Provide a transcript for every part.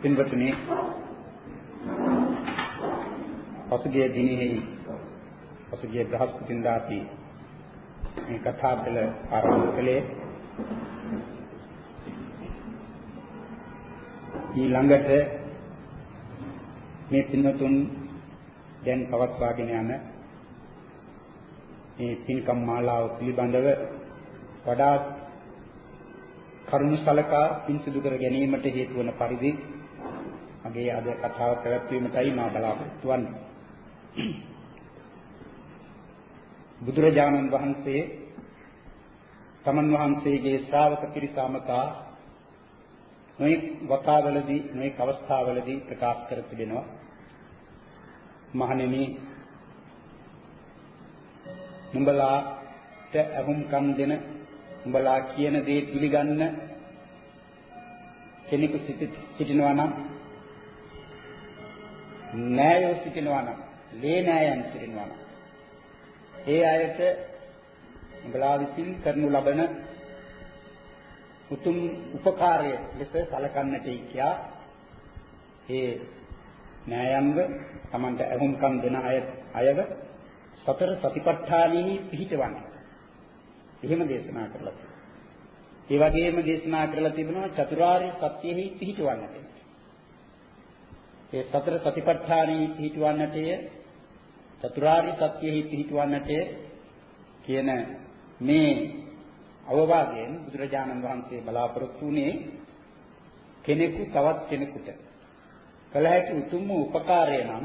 පින්වතුනි පසුගිය දිනෙහි පසුගිය බ්‍රහස්පතින්දා අපි මේ කතා පෙළ ආරම්භ කළේ ඊළඟට මේ පින්වතුන් දැන් පවත්වාගෙන යන මේ පින්කම් මාලාව පිළිබඳව වඩා කරුණු සලකා පින් සිදු කර ගැනීමට හේතු වන පරිදි මගේ අද කතාව පැවැත්වීමටයි මා බලාපොරොත්තු වන්නේ. බුදුරජාණන් වහන්සේ තමන් වහන්සේගේ ශ්‍රාවක පිරිසමතා නොඑක් වතාවලදී නොඑක් අවස්ථාවලදී ප්‍රකාශ කර තිබෙනවා. මහණෙනි නුඹලාට අහුම්කම් දෙන නුඹලා කියන දේ පිළිගන්න කෙනෙකු සිටිනවා නම් නෑයෝ සිටිනවා නම් ලේ නෑයන් සිටිනවා නම් ඒ අයට උඹලා විසින් කරනු ලබන උතුම් උපකාරය ලෙස සැලකන්නටයි කියා ඒ නෑයන්ව Tamanට අහුම්කම් දෙන අය අයව සතර සතිපට්ඨානෙහි පිහිටවන්නේ. එහෙම දේශනා කරලා තියෙනවා. ඒ වගේම දේශනා කරලා තිබෙනවා චතුරාර්ය සත්‍යෙහි පිහිටවන්නට. ඒ සතර සතිපට්ඨානෙහි පිහිටවන්නටය චතුරාර්ය සත්‍යෙහි පිහිටවන්නටය කියන මේ අවවාදයෙන් බුදුරජාණන් වහන්සේ බලාපොරොත්තු වුණේ කෙනෙකු තවත් කෙනෙකුට කළ හැකි උතුම් උපකාරය නම්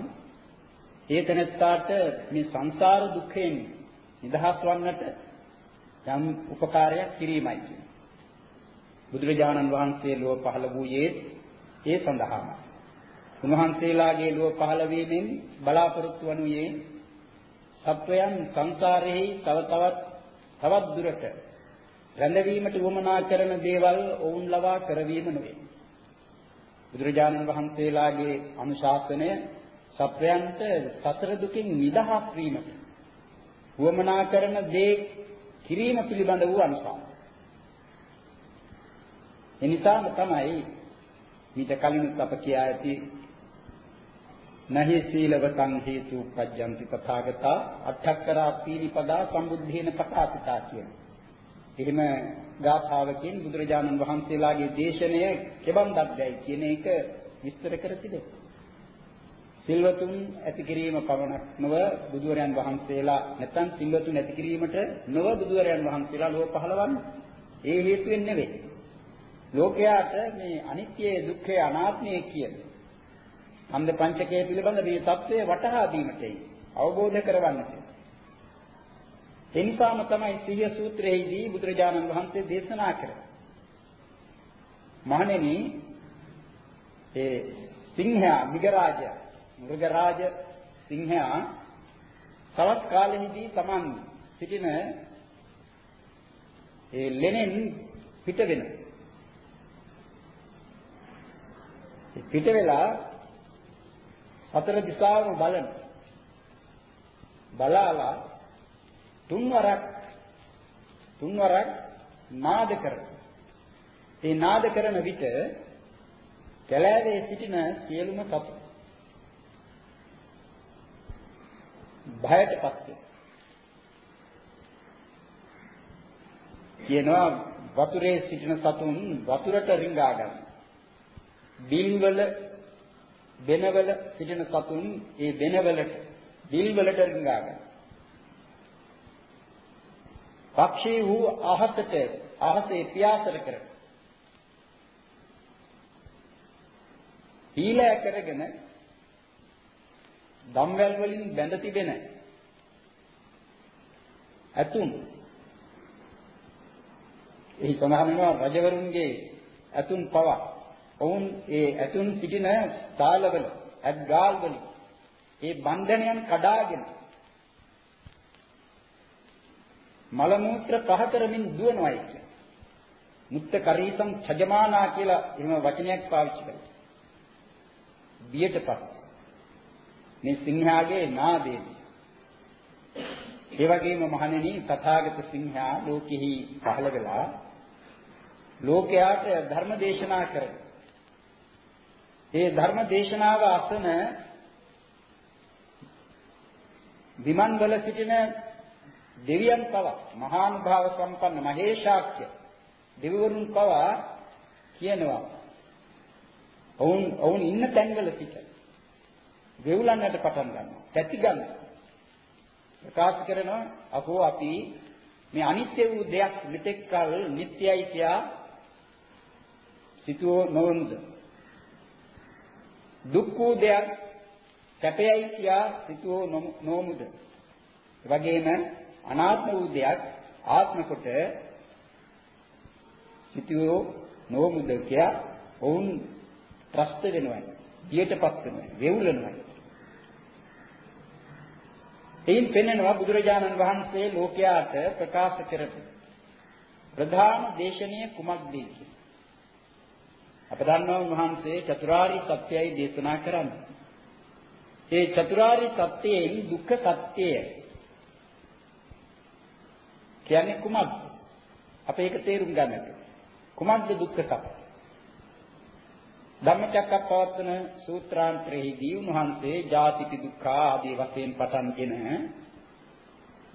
ඒ තැනැත්තාට මේ සංසාර දුක්ඛයෙන් නිදහස් වන්නට යම් උපකාරයක් කිරීමයි කියන්නේ. බුදුරජාණන් වහන්සේ ලෝක පහළ වූයේ ඒ සඳහාමයි. උන්වහන්සේලාගේ ලෝක පහළ වීමෙන් බලාපොරොත්තු වනුයේ සත්වයන් සංසාරෙහි තව තවත් තවත් දුරට රැඳවීමට උවමනා කරන දේවල් ඔවුන් ලවා කරවීම නෙවේ. බුදුරජාණන් වහන්සේලාගේ අනුශාසනය සත්වයන්ට සතර දුකින් නිදහස් වීමට උවමනා කරන දේ කිරීම පිළිබඳ වූ අනුශාසන. එනිසාම තමයි මීට කලින් අප කියා ඇති නහි සීලවතං හේතු පජ්ජಂತಿ තථාගතා අට්ඨකරා පීනිපදා සම්බුද්ධේන පකාසිතා කියන. එහෙම ගාථාවකින් බුදුරජාණන් වහන්සේලාගේ දේශනය කෙබඳක්දයි කියන එක විස්තර කර තිබෙනවා. සිල්වතුන් ඇති කිරීම පමණක් නොව බුදුරයන් වහන්සේලා නැත්නම් සිල්වතුන් ඇති කිරීමට නොව බුදුරයන් වහන්සේලා ලෝක පහළවන්නේ. ඒ හේතුවෙන් නෙවෙයි. ලෝකයාට මේ අනිත්‍ය දුක්ඛය අනාත්මය කියන ඡන්ද පංචකය පිළිබඳ මේ தත්ත්වය වටහා දීමටයි අවබෝධ කරවන්නට. ඒ නිසාම තමයි සිහිය සූත්‍රයේදී බුදුරජාණන් වහන්සේ දේශනා කරන්නේ. මහණෙනි ඒ සිංහයා මිගරාජයා මෘගරාජ සිංහයා තවත් කාලෙහිදී Taman සිටින ඒ ලෙනෙන් පිට වෙනවා. පිට වෙලා හතර දිශාවම බලන බලාලා තුන්වරක් තුන්වරක් නාද කරන. ඒ නාද කරන විට කැලෑවේ සිටින සියලුම සතු භයටපත් වෙනවා. කියනවා වතුරේ සිටින සතුන් වතුරට රිංගා ගන්නවා. බිල්වල බෙනවල සිටින සතුන් ඒ බෙනවලට බිල්වලට රිංගා ගන්නවා. පක්ෂී වූ අහසට අහසේ පියාසර කර හීලෑ කරගෙන ධම්වැල් වලින් බැඳ තිබෙන ඇතුන් එහි සඳහන් වෙනවා රජවරුන්ගේ ඇතුන් පවා ඔවුන් ඒ ඇතුන් සිටින තාලවල ඇත්ගාල් වලින් ඒ බන්ධනයන් කඩාගෙන මල මූත්‍ර පහ කරමින් දුවනවායි කියන්නේ. මුත්ත කරීසම් ඡජමානා කියලා එහෙම වචනයක් පාවිච්චි කරනවා. බියටපත්. මේ සිංහාගේ නාදයේදී. ඒ වගේම මහණෙනි තථාගත සිංහා ලෝකෙහි පහළ වෙලා ලෝකයාට ධර්ම දේශනා කරන. ඒ ධර්ම දේශනාව අසන විමන් වල සිටින දෙවියන් පවා මහානුභාව සම්පන්න මහේශාක්‍ය දෙවිවරුන් පවා කියනවා ඔවුන් ඔවුන් ඉන්න තැන්වල සිට වෙවුලන්නට පටන් ගන්නවා තැති ගන්නවා. ප්‍රකාශ කරනවා අපෝ අපි මේ අනිත්‍ය වූ දෙයක් මෙතෙක් කල නිට්ටයයි කියා සිතුව නොවුද දුක් වූ දෙයක් සැපයයි කියා සිතුව නොමුද එවැගේම අනාත්ම වූ දෙයක් ආත්ම කොට සිතුව නොමුද කියා ඔවුන් ත්‍රස්ත වෙනවා දියටපත් වෙනවා වෙවුලනවා එයින් පෙන්වනවා බුදුරජාණන් වහන්සේ ලෝකයාට ප්‍රකාශ කරපු ප්‍රධාන දේශනීය කුමක්ද කියලා. අප දන්නවා උන්වහන්සේ චතුරාර්ය සත්‍යයි දේශනා කරන්නේ. ඒ චතුරාර්ය සත්‍යයෙන් දුක්ඛ සත්‍යය කියන්නේ කුමක්ද? අප ඒක තේරුම් ගන්නට. කුමක්ද දුක්ඛ සත්‍ය? ධම්මචක්කප්පවත්තන සූත්‍රාන්තරයේදී උන්වහන්සේ ජාතිපි දුක්ඛ ආදී වශයෙන් පටන්ගෙන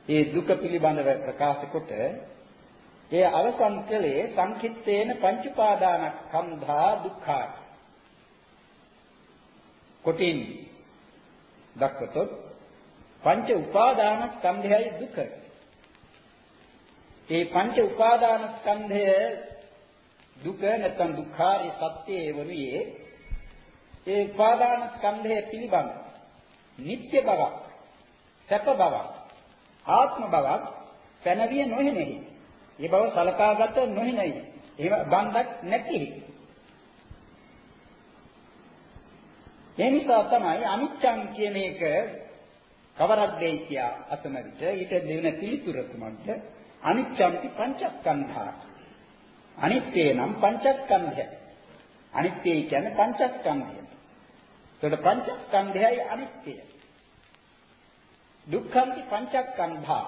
ඒ දුක පිළිබඳව ප්‍රකාශ කොට ඒ අවසන් කළේ සංකිට්ඨේන පංච උපාදානස්කන්ධා දුක්ඛා කොටින් දක්වතොත් පංච උපාදානස්කන්ධයයි දුක. ඒ පංච උපාදානස්කන්ධය දුක නැත්නම් දුක්ඛාරී සත්‍යයේ වනුයේ ඒ උපාදාන ස්කන්ධය පිළිබඳ නිත්‍ය බවක් සැප බවක් ආත්ම බවක් පැනවිය නොහෙනෙහි. ඒ බව සලකාගත නොහෙනෙහි. එහෙම බන්ධක් නැති. ඒ නිසා තමයි අනිච්ඡං කියන එක කවරක් දෙයි කියා අසන විට ඊට දෙවෙන පිළිතුර කුමක්ද? අනිච්ඡන්ති පංචස්කන්ධා අනිත්‍ය නම් පංචස්කන්ධය. අනිත්‍ය කියන්නේ පංචස්කන්ධය. ඒකට පංචස්කන්ධයයි අනිත්‍ය. දුක්ඛන්ති පංචස්කන්ධා.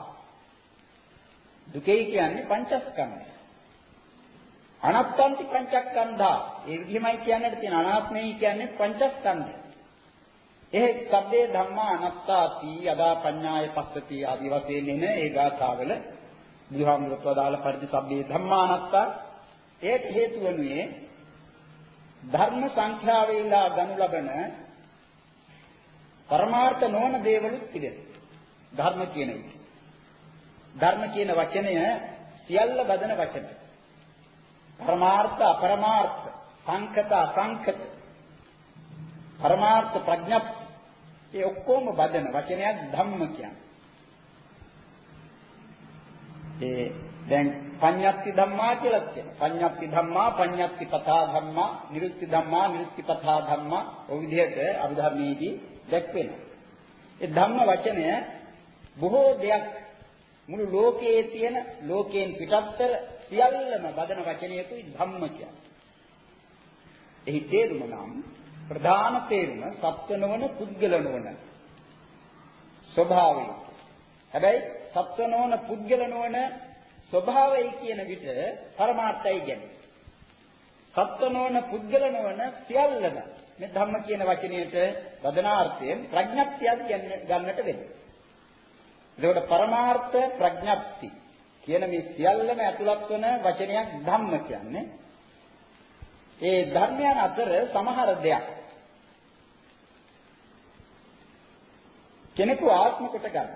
දුකේ කියන්නේ පංචස්කන්ධය. අනත්තන්ති පංචස්කන්ධා. ඒ විදිහමයි කියන්නට තියෙන අනාත්මයි කියන්නේ පංචස්කන්ධය. ඒ සබ්බේ ධම්මා අනත්තාති යදා පඤ්ඤාය පස්සති ආදී වශයෙන් එන ඒ ගාථාවල බුදුහාමුදුරුවෝ වදාළ පරිදි සබ්බේ ධම්මා අනත්තා ඒට හේතු වනුයේ ධර්ම සංඛ්‍යාවේලා ගනු ලබන පරමාර්ථ නොවන දේවලුත් තිබෙනවා. ධර්ම කියන එක. ධර්ම කියන වචනය සියල්ල බදන වචන. පරමාර්ථ අපරමාර්ථ සංකත අසංකත පරමාර්ථ ප්‍රඥප්ති ඒ ඔක්කොම බදන වචනයක් ධම්ම කියන්නේ. ඒ දැන් පඤ්ඤප්ති ධම්මා කියලා කියනවා. පඤ්ඤප්ති ධම්මා, පඤ්ඤප්ති පතා ධම්මා, නිරුක්ති ධම්මා, නිරුක්ති පතා ධම්මා ඔය විදිහට අභිධර්මයේදී දැක්වෙනවා. ඒ ධම්ම වචනය බොහෝ දෙයක් මුළු ලෝකයේ තියෙන ලෝකයෙන් පිටත්තර සියල්ලම බදන වචනයකුයි ධම්ම කියන්නේ. එහි තේරුම නම් ප්‍රධාන තේරුම සත්ව නොවන පුද්ගල නොවන ස්වභාවය. හැබැයි සත්ව නොවන පුද්ගල නොවන ස්වභාවය කියන විට පරමාර්ථය කියන්නේ. සත්ව නොවන පුද්ගල නොවන සියල්ලම මේ ධම්ම කියන වචනයට වදනාර්ථයෙන් ප්‍රඥප්තියක් ගන්නට වෙනවා. එතකොට පරමාර්ථ ප්‍රඥප්ති කියන මේ සියල්ලම ඇතුළත් වන වචනයක් ධම්ම කියන්නේ. ඒ ධර්මයන් අතර සමහර දෙයක් කෙනෙකු ආත්ම කොට ගන්න.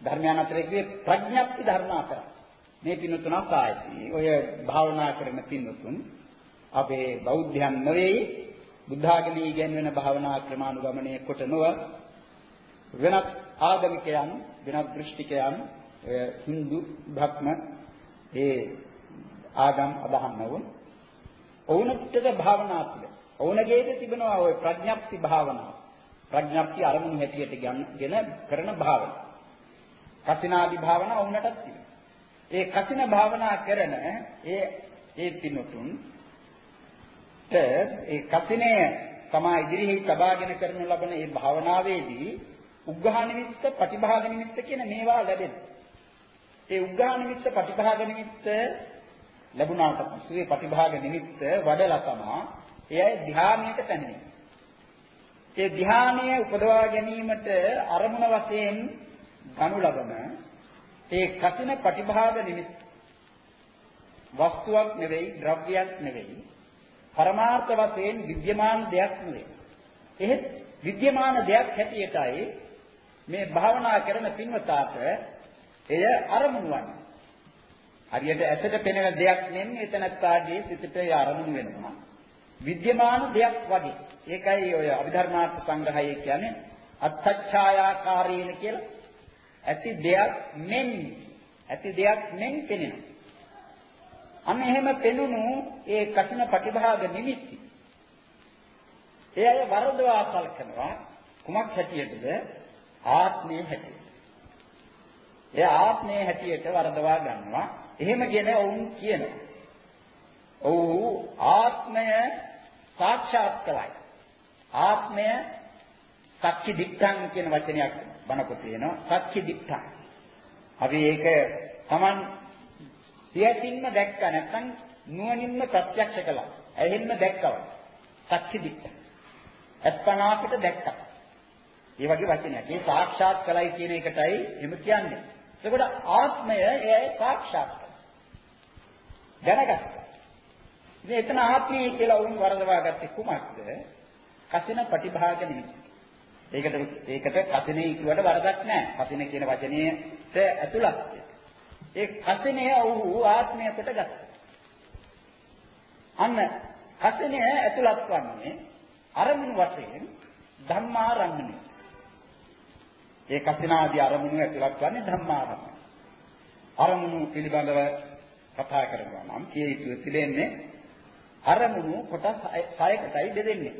ධර්මයන් අතර කියේ ප්‍රඥප්ති ධර්ම අතර. මේ පින්තුන කායති. ඔය භාවනා කරන පින්තුන් අපේ බෞද්ධයන් නෙවෙයි බුද්ධාගමී ඉගෙනගෙන භාවනා ක්‍රමානුගමනය කොට නොව වෙනත් ආගමිකයන් වෙනත් දෘෂ්ටිකයන් ඔය Hindu භක්ම ඒ ආගම් අදහන්නවුන් ඔවුන්ට භාවනා තුළ ඔවුන්ගේද තිබෙනවා ওই ප්‍රඥප්ති භාවනාව ප්‍රඥප්ති අරමුණු හැටියට ගෙන කරන භාවනාව කසිනාදි භාවනාව ඔවුන්ටත් තිබෙනවා ඒ කසින භාවනා කරන ඒ ඒ පින්තුන් ඒ කසිනේ තමා ඉදිරිෙහි තබාගෙන කරනු ලබන මේ භාවනාවේදී උග්ඝා නිමිත්ත ප්‍රතිභාග නිමිත්ත කියන මේවා ලැබෙනවා. ඒ උග්ඝා නිමිත්ත ප්‍රතිභාග නිමිත්ත ලැබුණාට පස්සේ ප්‍රතිභාග නිමිත්ත වඩලා තමා එයයි ධානයට පැමිණෙනවා. ඒ ධානය උපදවා ගැනීමට අරමුණ වශයෙන් ගනු ලබන ඒ කසින ප්‍රතිභාග නිමිත්ත වස්තුවක් නෙවෙයි ද්‍රව්‍යයක් නෙවෙයි පරමාර්ථ වශයෙන් විද්‍යමාන දෙයක් නෙවෙයි එහෙත් විද්‍යමාන දෙයක් හැටියටයි මේ භාවනා කරන පින්වතාට එය අරමුණු වන්නේ හරියට ඇසට පෙනෙන දෙයක් නෙන්නේ එතනත්තාගේ සිතට අරමුණු වෙනවා විද්‍යමාන දෙයක් වගේ ඒකයි ඔය අභිධර්මාර්ථ සංග්‍රහය කියන්නේ අත්ත්‍ඡායාකාරීන කියලා ඇති දෙයක් මෙන් ඇති දෙයක් මෙන් පෙනෙනවා. අන්න එහෙම පෙනුණු ඒ කඨින ප්‍රතිභාග නිමිති. ඒ අය වරදවා සලකනවා කුමක් හැටියටද? ආත්මයේ හැටියට. ඒ ආත්මයේ හැටියට වරදවා ගන්නවා. එහෙම කියන ඔවුන් කියනවා. ඔව් ආත්මය සාක්ෂාත් කළයි. ආත්මය සක්කි දික්ඛං කියන වචනයක් බණක තියෙනවා සත්‍ය දිට්ඨා. අපි ඒක Taman සියතින්ම දැක්ක නැත්නම් නුවණින්ම ප්‍රත්‍යක්ෂ කළා. ඇහෙන්ම දැක්කව. සත්‍ය දිට්ඨා. අස්පනාකට දැක්කා. මේ වගේ වචනයක්. ඒ සාක්ෂාත් කළයි කියන එකටයි එමු කියන්නේ. එතකොට ආත්මය එයයි සාක්ෂාත් දැනගත්තා. ඉතින් එතන ආත්මය කියලා වුන් වරදවා ගත්තේ කුමක්ද? කසින ප්‍රතිභාග නිමිති. ඒකට ඒකට කසිනේ කියවට වරදක් නැහැ. කසින කියන වචනයේට ඇතුළත්. ඒ කසිනේ ඔහු ආත්මය කොට ගත්තා. අන්න කසිනේ ඇතුළත් වන්නේ අරමුණු වශයෙන් ධම්මාරම්මණය. ඒ කසිනාදී අරමුණු ඇතුළත් වන්නේ ධම්මාරම්මණය. අරමුණු පිළිබඳව කතා කරනවා නම් කිය යුතු තිබෙන්නේ අරමුණු කොටස් 6කටයි බෙදෙන්නේ.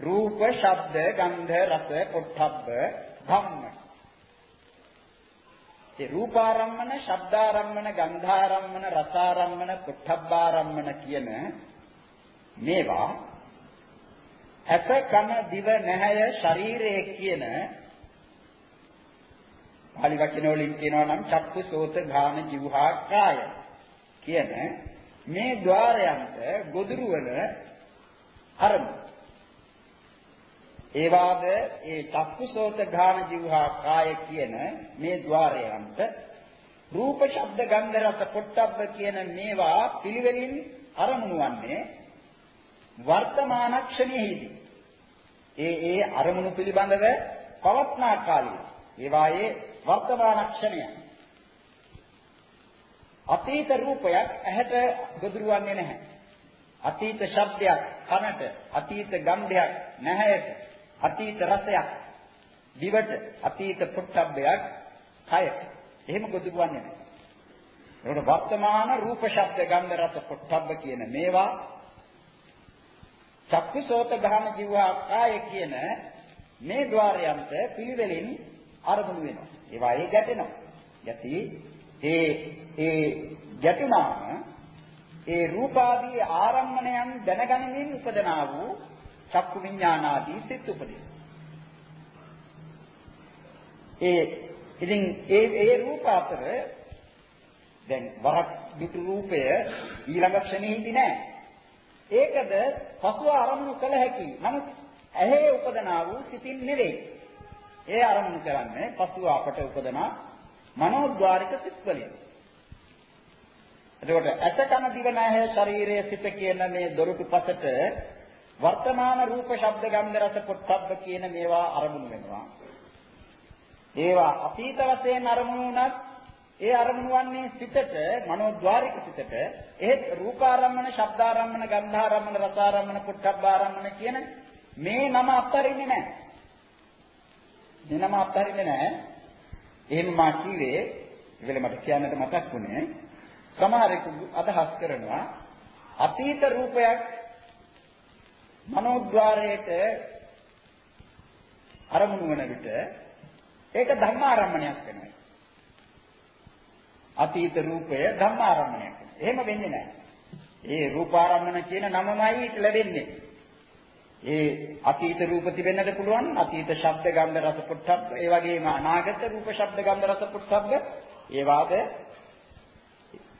රූප, ශබ්ද, ගන්ධ, රස, පොට්ටබ්බ, ධම්ම. ඒ රූපාරම්මන, ශබ්දාරම්මන, ගන්ධාරම්මන, රසාරම්මන, පොට්ටබ්බාරම්මන කියන මේවා ඇස කන දිව නැහැය ශරීරය කියන pāli වචන වලින් කියනවා නම් චක්කු සෝත ඝාන જીවහා කාය. කියන මේ ద్వාරයන්ට ගොදුරු වන අරමුණ. ඒ වාද ඒ චක්කු සෝත ඝාන જીවහා කාය කියන මේ ద్వාරයන්ට රූප ශබ්ද ගන්ධ රස පොට්ටබ්බ කියන මේවා පිළිවෙලින් අරමුණු වන්නේ වර්තමාන ක්ෂණයේදී ඒ ඒ අරමුණු පිළිබඳව පවත්නා කාලය ඒවායේ වර්තමාන ක්ෂණය අතීත රූපයක් ඇහැට ගොදුරු වන්නේ නැහැ අතීත ශබ්දයක් කනට අතීත ගන්ධයක් නැහැයට අතීත රසයක් දිවට අතීත පොට්ටබ්බයක් කයට එහෙම ගොදුරවන්නේ නැහැ. ඒකට වර්තමාන රූප ශබ්ද ගන්ධ රස පොට්ටබ්බ කියන මේවා චක්කුසෝත ගහන ජීවා කාය කියන මේ ద్వාරයන්ට පිළිවෙලින් අරමුණු වෙනවා. ඒවා ඒ ගැටෙනවා. යටි ඒ ඒ ගැටුණාම ඒ රූපාදී ආරම්මණයන් දැනගැනීමෙන් උපදනා වූ චක්කු විඥානාදී සිත් උපදින. ඒ ඉතින් ඒ ඒ රූප අතර දැන් වරක් දුටු රූපය ඊළඟ ක්ෂණෙහිදී නෑ. ඒකද පසුව ආරම්භ කළ හැකි. නමුත් ඇහි උපදනා වූ සිතින් නෙවෙයි. ඒ ආරම්භ කරන්නේ පසුව අපට උපදනා මනෝද්වාරික සිත් වලින්. එතකොට ඇස කන දිව නැහැ ශරීරයේ සිත කියන මේ දොරටු පසට වර්තමාන රූප ශබ්ද ගන්ධ රස පොට්ටබ්බ කියන මේවා අරමුණු වෙනවා. ඒවා අතීත වශයෙන් අරමුණු වුණත් ඒ අරමුණු වන්නේ සිතට මනෝද්වාරික සිතට එහෙත් රූපාරම්මන ශබ්දාරම්මන ගන්ධාරම්මන රසාරම්මන පොට්ටබ්බාරම්මන කියන මේ නම අත්තරින්නේ නැහැ. මේ නම අත්තරින්නේ නැහැ. එහෙම මා කිව්වේ ඉවල මට කියන්නට මතක් වුණේ සමහරෙකු අදහස් කරනවා අතීත රූපයක් මනෝද්වාරයට අරමුණු වන විට ඒක ධම්මාරම්මණයක් වෙනවා. අතීත රූපය ධම්මාරම්මණයක්. එහෙම වෙන්නේ නැහැ. ඒ රූපාරම්මන කියන නමමයි ලැබෙන්නේ. ඒ අතීත රූප තිබෙන්නට පුළුවන් අතීත ශබ්ද ගන්ධ රස පුට්ඨබ්බ ඒ වගේම අනාගත රූප ශබ්ද ගන්ධ රස පුට්ඨබ්බ ඒ වාද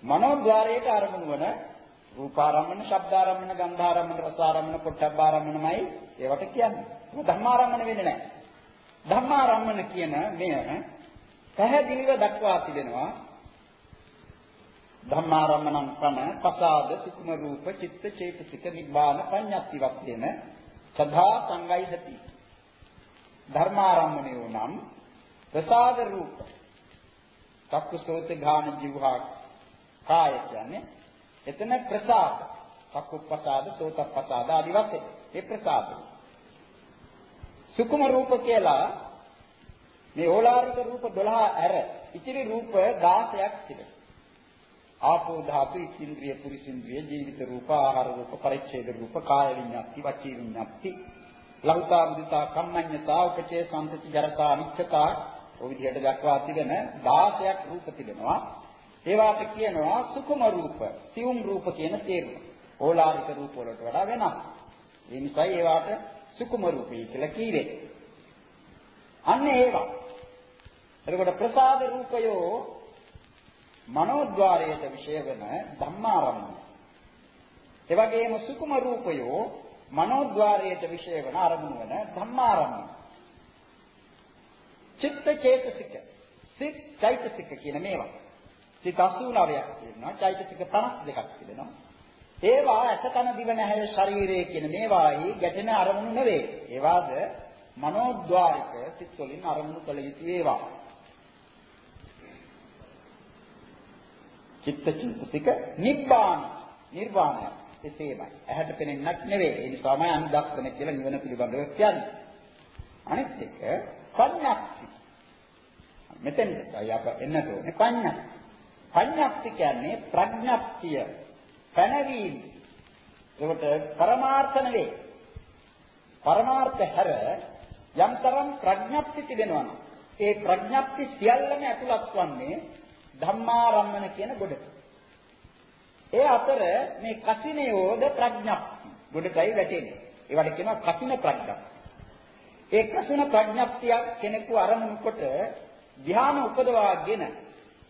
මනෝද්වාරයට අරමුණු වන රූපාරම්මන, ශබ්දාරම්මන, ගන්ධාරම්මන, රසාරම්මන, පොට්ටබ්බාරම්මනමයි ඒවට කියන්නේ. ධම්මාරම්මන වෙන්නේ නැහැ. ධම්මාරම්මන කියන මෙය පැහැදිලිව දක්වා තිබෙනවා. ධම්මාරම්මණං කන පසාද සුකුම රූප චිත්ත චේතසික නිබ්බාන පඤ්ඤාති වත්තේන සදා සංගයිහති ධර්මාරම්මණයෝ නම් ප්‍රසාද රූප චක්කුසෝත ගාන ජීවහා කාය කියන්නේ එතන ප්‍රසාද චක්කුප්පසාද සෝතප්පසාද ආදි වශයෙන් ඒ ප්‍රසාද සුකුම රූප කියලා මේ ඕලාරික රූප 12 ඇර ඉතිරි රූප 16ක් තිබෙනවා ආපෝ ධාතු ඉන්ද්‍රිය පුරිසින්ද්‍රිය ජීවිත රූප ආහාර රූප පරිච්ඡේද රූප කාය විඤ්ඤාති වචී විඤ්ඤාති ලෞතා මුදිතා කම්මඤ්ඤතා උපචේ සම්පති ජරතා අනිච්චතා ඔය විදිහට දක්වා තිබෙන 16ක් රූප තිබෙනවා. ඒවාට කියනවා සුකුම රූප සියුම් රූප කියන තේරුම. ඕලාරික රූප වලට වඩා වෙනස්. ඒ නිසා ඒවාට සුකුම රූපී කියලා කීවේ අන්න ඒවා. එතකොට ප්‍රසාද රූපයෝ මනෝද්වාරයට විශේෂ වෙන ධම්මාරම්මන. ඒ වගේම සුකුම රූපයෝ මනෝද්වාරයට විශේෂ වෙන අරමුණු වෙන ධම්මාරම්මන. චිත්ත චේතසික සිත් චෛතසික කියන මේවා. සිත 89ක් තියෙනවා චෛතසික 52ක් තිබෙනවා. ඒවා ඇසකන දිව නැහැ ශරීරයේ කියන මේවායි ගැටෙන අරමුණු නෙවෙයි. ඒවාද මනෝද්වාරික සිත් වලින් අරමුණු කළ යුතු ඒවා. චිත්ත චින්තික නිබ්බාන නිර්වාණය එසේමයි. ඇහැට පෙනෙන්නක් නෙවෙයි. ඒ නිසාමයි අනුදක්ෂණ කියලා නිවන පිළිබඳව කියන්නේ. අනිත් එක පඤ්ඤාක්ති. මෙතෙන් අයක එන්නට ඕනේ පඤ්ඤා. පඤ්ඤාක්ති කියන්නේ ප්‍රඥාක්තිය. පැනවීම. ඒකට පරමාර්ථ නෙවෙයි. පරමාර්ථ හැර යම්තරම් ප්‍රඥාක්ති තිබෙනවා. ඒ ප්‍රඥාක්ති සියල්ලම ඇතුළත් වන්නේ ධම්මාරම්මන කියන ගොඩට. ඒ අතර මේ කසිනයෝද ප්‍රඥප්ති ගොඩටයි වැටෙන්නේ. ඒවට කියනවා කසින ප්‍රඥප්ති. ඒ කසින ප්‍රඥප්තියක් කෙනෙකු අරමුණු කොට ධ්‍යාන උපදවාගෙන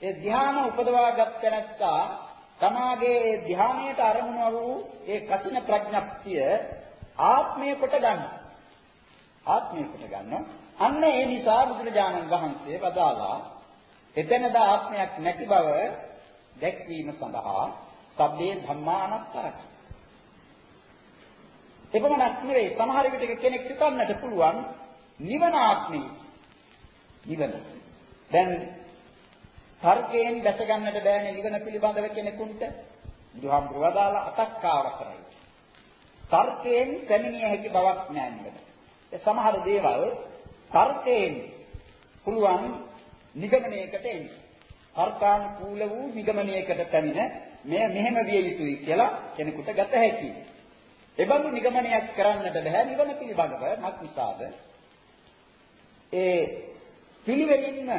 ඒ ධ්‍යාන උපදවාගත් නැත්තා තමාගේ ඒ ධ්‍යානයට අරමුණ වූ ඒ කසින ප්‍රඥප්තිය ආත්මය කොට ගන්න. ආත්මය කොට ගන්න. අන්න ඒ නිසා බුදුරජාණන් වහන්සේ වදාලා එතනද ආත්මයක් නැති බව දැක්වීම සඳහා සබ්බේ ධම්මානත්තරයි. එපමණක් නෙවෙයි සමහර විටක කෙනෙක් හිතන්නට පුළුවන් නිවන ආත්මය. නිවන. දැන් තර්කයෙන් දැක ගන්නට බෑනේ නිවන පිළිබඳව කෙනෙකුට. බුදුහාමුදුරුවෝ දාලා අතක් ආවසරයි. තර්කයෙන් පැමිණිය හැකි බවක් නෑ නිවන. ඒ සමහර දේවල් තර්කයෙන් පුළුවන් නිගමනයකට එන්නේ. තර්කානුකූල වූ නිගමනයකට පැමිණ මෙය මෙහෙම විය යුතුයි කියලා කෙනෙකුට ගත හැකියි. එබඳු නිගමනයක් කරන්නට බෑ නිවන පිළිබඳව මත් නිසාද ඒ පිළිවෙලින්ම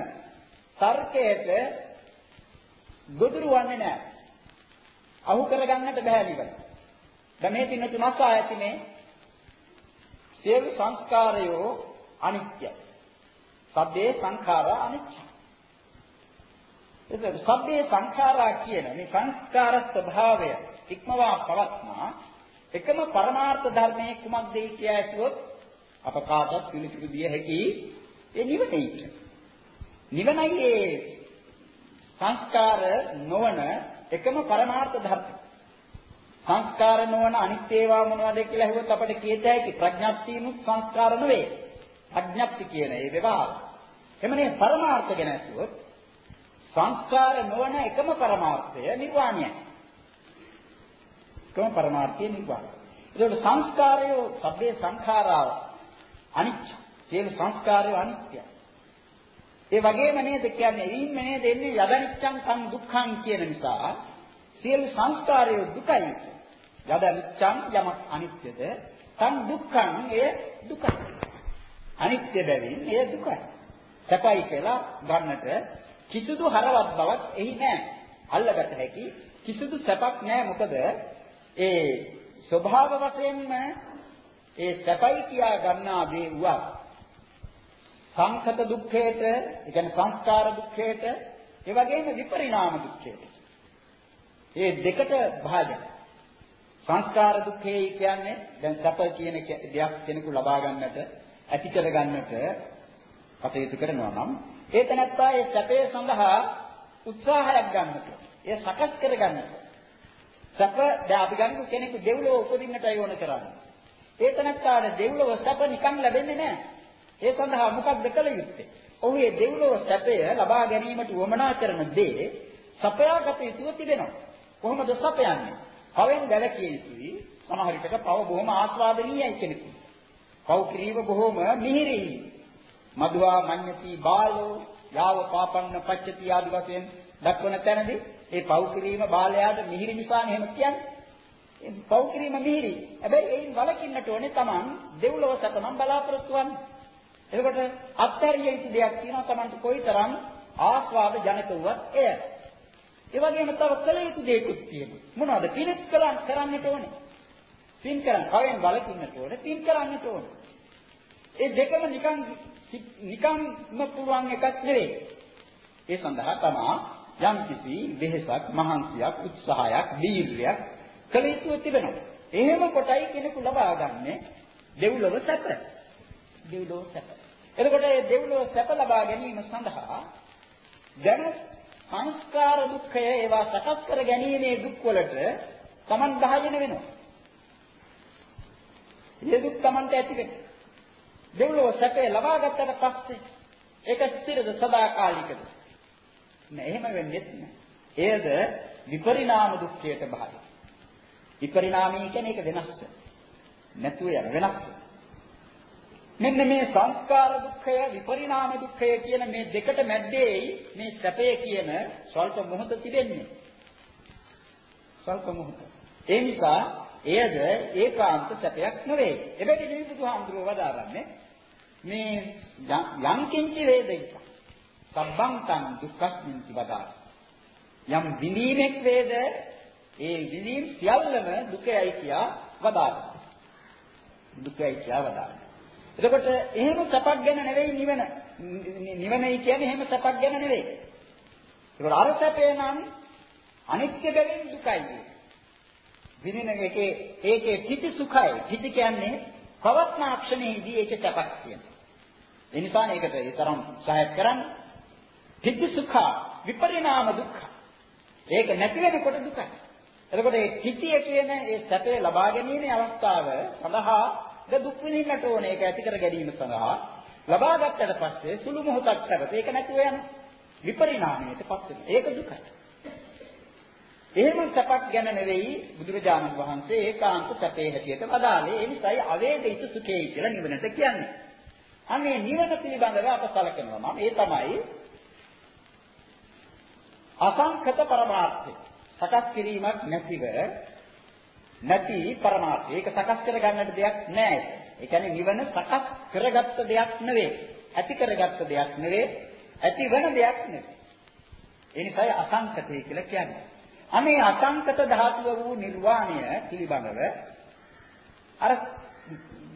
තර්කයට ගොදුරු වන්නේ නැහැ. අහු කරගන්නට බෑ නිවන. දැන් මේ පින්න තුනක් ආයතිනේ සියලු සංස්කාරයෝ අනිත්‍යයි. සබ්බේ සංඛාරා අනිච්චයි. එතකොට සබ්බේ සංඛාරා කියන මේ සංස්කාර ස්වභාවය ඉක්මවා පවත්නා එකම පරමාර්ථ ධර්මයේ කුමක්දයි කියා ඇසුවොත් අප කාටත් පිළිතුරු දිය හැකි ඒ නිවනයි. නිවනයි ඒ සංස්කාර නොවන එකම පරමාර්ථ ධර්ම. සංස්කාර නොවන අනිත් ඒවා මොනවද කියලා අහුවොත් අපිට කියත හැකි ප්‍රඥාප්තියුත් සංස්කාර නෙවෙයි. අඥප්ති කියන ඒ විවාහ. එමනේ පරමාර්ථ ගැන ඇසුවොත් සංස්කාර නොවන එකම පරමාර්ථය නිර්වාණයයි. එකම පරමාර්ථය නිර්වාණය. ඒකට සංස්කාරය සබ්බේ සංඛාරාව අනිත්‍ය. සියලු සංස්කාරය අනිත්‍යයි. ඒ වගේම නේද කියන්නේ ඊින්ම නේද එන්නේ යදනිච්ඡං සං දුක්ඛං කියන නිසා සියලු සංස්කාරය දුකයි. යදනිච්ඡං යමක් අනිත්‍යද සං දුක්ඛං එය දුකයි. අනිත්‍ය බැවින් එය දුකයි. සැපයි කියලා ගන්නට කිසිදු හරවත් බවක් එහි නැහැ. අල්ලගත හැකි කිසිදු සැපක් නැහැ මොකද ඒ ස්වභාව වශයෙන්ම ඒ සැපයි කියා ගන්නා දේ වුවත් සංඛත දුක්ඛයට, ඒ කියන්නේ සංස්කාර දුක්ඛයට, ඒ වගේම විපරිණාම දුක්ඛයට. මේ දෙකට භාජන. සංස්කාර දුක්ඛේ කියන්නේ දැන් සැප කියන දෙයක් කෙනෙකු ලබා ගන්නට ඇති කර ගන්නට කටයුතු කරනවා නම් ඒ තැනත්තා ඒ සැපේ සඳහා උත්සාහයක් ගන්නට ඒ සකස් කර ගන්නට සැප දැන් අපි ගන්නු කෙනෙකු දෙව්ලොව උපදින්නටයි ඕන කරන්නේ ඒ තැනත්තාට දෙව්ලොව සැප නිකන් ලැබෙන්නේ නැහැ ඒ සඳහා මොකක්ද කළ යුත්තේ ඔහු මේ දෙව්ලොව සැපය ලබා ගැනීමට උවමනා කරන දේ සපයාගත යුතුව තිබෙනවා කොහොමද සපයන්නේ පවෙන් වැළකී යුතුයි. සමහර විටක පව බොහොම ආස්වාදනීයයි කෙනෙකු. පව කිරීම බොහොම මිහිරි. මදුවා මඤ්ඤති බාලෝ යාව පාපන්න පච්චති ආදි වශයෙන් දක්වන තැනදී ඒ පව කිරීම බාලයාට මිහිරි නිසානේ එහෙම කියන්නේ. ඒ පව කිරීම මිහිරි. හැබැයි ඒයින් වළකින්නට ඕනේ Taman දෙව්ලොව සතනම් බලාපොරොත්තු වන්නේ. එතකොට අත්හැරිය යුතු දෙයක් තියෙනවා Tamanට කොයිතරම් ආස්වාද ජනක වුවත් එය. ඒ වගේම තව කළ යුතු දේකුත් තියෙනවා. මොනවද? පිරිත් කලන් කරන්නට ඕනේ. පින් කරන් කවෙන් බලකින්නට ඕනේ. පින් කරන්නට ඕනේ. ඒ දෙකම නිකන් නිකන්ම පුළුවන් එකක් නෙවෙයි. ඒ සඳහා තමා යම් කිසි වෙහෙසක්, මහන්සියක්, උත්සාහයක්, දීර්ඝයක් කළ යුතු තිබෙනවා. එහෙම කොටයි කෙනෙකු ලබා ගන්නෙ දෙව්ලොව සැප. දෙව්ලොව සැප. එතකොට මේ දෙව්ලොව සැප ලබා ගැනීම සඳහා දැන සංස්කාර දුක්ඛය ඒවා සකස් කර ගැනීමේ දුක් වලට Taman භාජන වෙනවා. මේ දුක් Tamanට ඇති වෙනවා. දෙව්ලොව සැපේ ලබා ගත්තට පස්සේ ඒක ස්ථිරද සදාකාලිකද? නෑ එහෙම වෙන්නේ නැහැ. එයද විපරිණාම දුක්ඛයට බහයි. විපරිණාමී කියන්නේ ඒක වෙනස්. නැතුව යන වෙනස්. මෙන්න මේ සංස්කාර දුක්ඛය විපරිණාම දුක්ඛය කියන මේ දෙකට මැද්දේ මේ සැපය කියන ස්වල්ප මොහොත තිබෙන්නේ. ස්වල්ප මොහොත. ඒ නිසා එයද ඒකාන්ත සැපයක් නෙවෙයි. එබැවින් මේ බුදුහාමුදුරුවෝ වදාරන්නේ මේ යම් කිංචි වේදික සබ්බං තං දුක්ඛස්මින්ති වදා. යම් විඳීමක් වේද ඒ විඳීම් සියල්ලම දුකයි කියා වදාළා. දුකයි කියා වදාළා. එතකොට එහෙම සැපක් ගැන නෙවෙයි නිවන. නිවනයි කියන්නේ එහෙම සැපක් ගැන නෙවෙයි. ඒකට අර සැපේ නම් අනිත්‍ය බැවින් දුකයි. විඳින එකේ ඒකේ පිටි සුඛයි. පිටි කියන්නේ පවත්නා ක්ෂණයේදී ඒක සැපක් කියනවා. ඒ නිසා මේකට ඒ තරම් සහායක් කරන්න. පිටි සුඛ විපරිණාම දුක්ඛ. ඒක නැති වෙනකොට දුකයි. එතකොට මේ පිටිය කියන ඒ සැපේ ලබා ගැනීමේ අවස්ථාව සඳහා ද දුක් විඳින්නට ඕනේ ඒක ඇති කර ගැනීම සඳහා ලබා ගත්තට පස්සේ සුළු මොහොතක් කරත් ඒක නැතුව යන විපරිණාමයටපත් වෙනවා. ඒක දුකයි. එහෙම සැපක් ගැන නෙවෙයි බුදුරජාණන් වහන්සේ ඒකාන්ත සැපේ හැටියට වදාළේ. ඒ නිසායි අවේදිත සුඛේ කියලා නිවනට කියන්නේ. අනේ නිවන පිළිබඳව අප සැලකනවා නම් ඒ තමයි අසංඛත පරමාර්ථය. සකස් කිරීමක් නැතිව නැති පරමාර්ථය. ඒක සකස් කරගන්නට දෙයක් නැහැ. ඒ කියන්නේ නිවන සකස් කරගත්ත දෙයක් නෙවෙයි. ඇති කරගත්ත දෙයක් නෙවෙයි. ඇති වෙන දෙයක් නෙවෙයි. ඒ නිසායි අසංකතය කියලා කියන්නේ. අනේ අසංකත ධාතුව වූ නිර්වාණය පිළිබඳව අර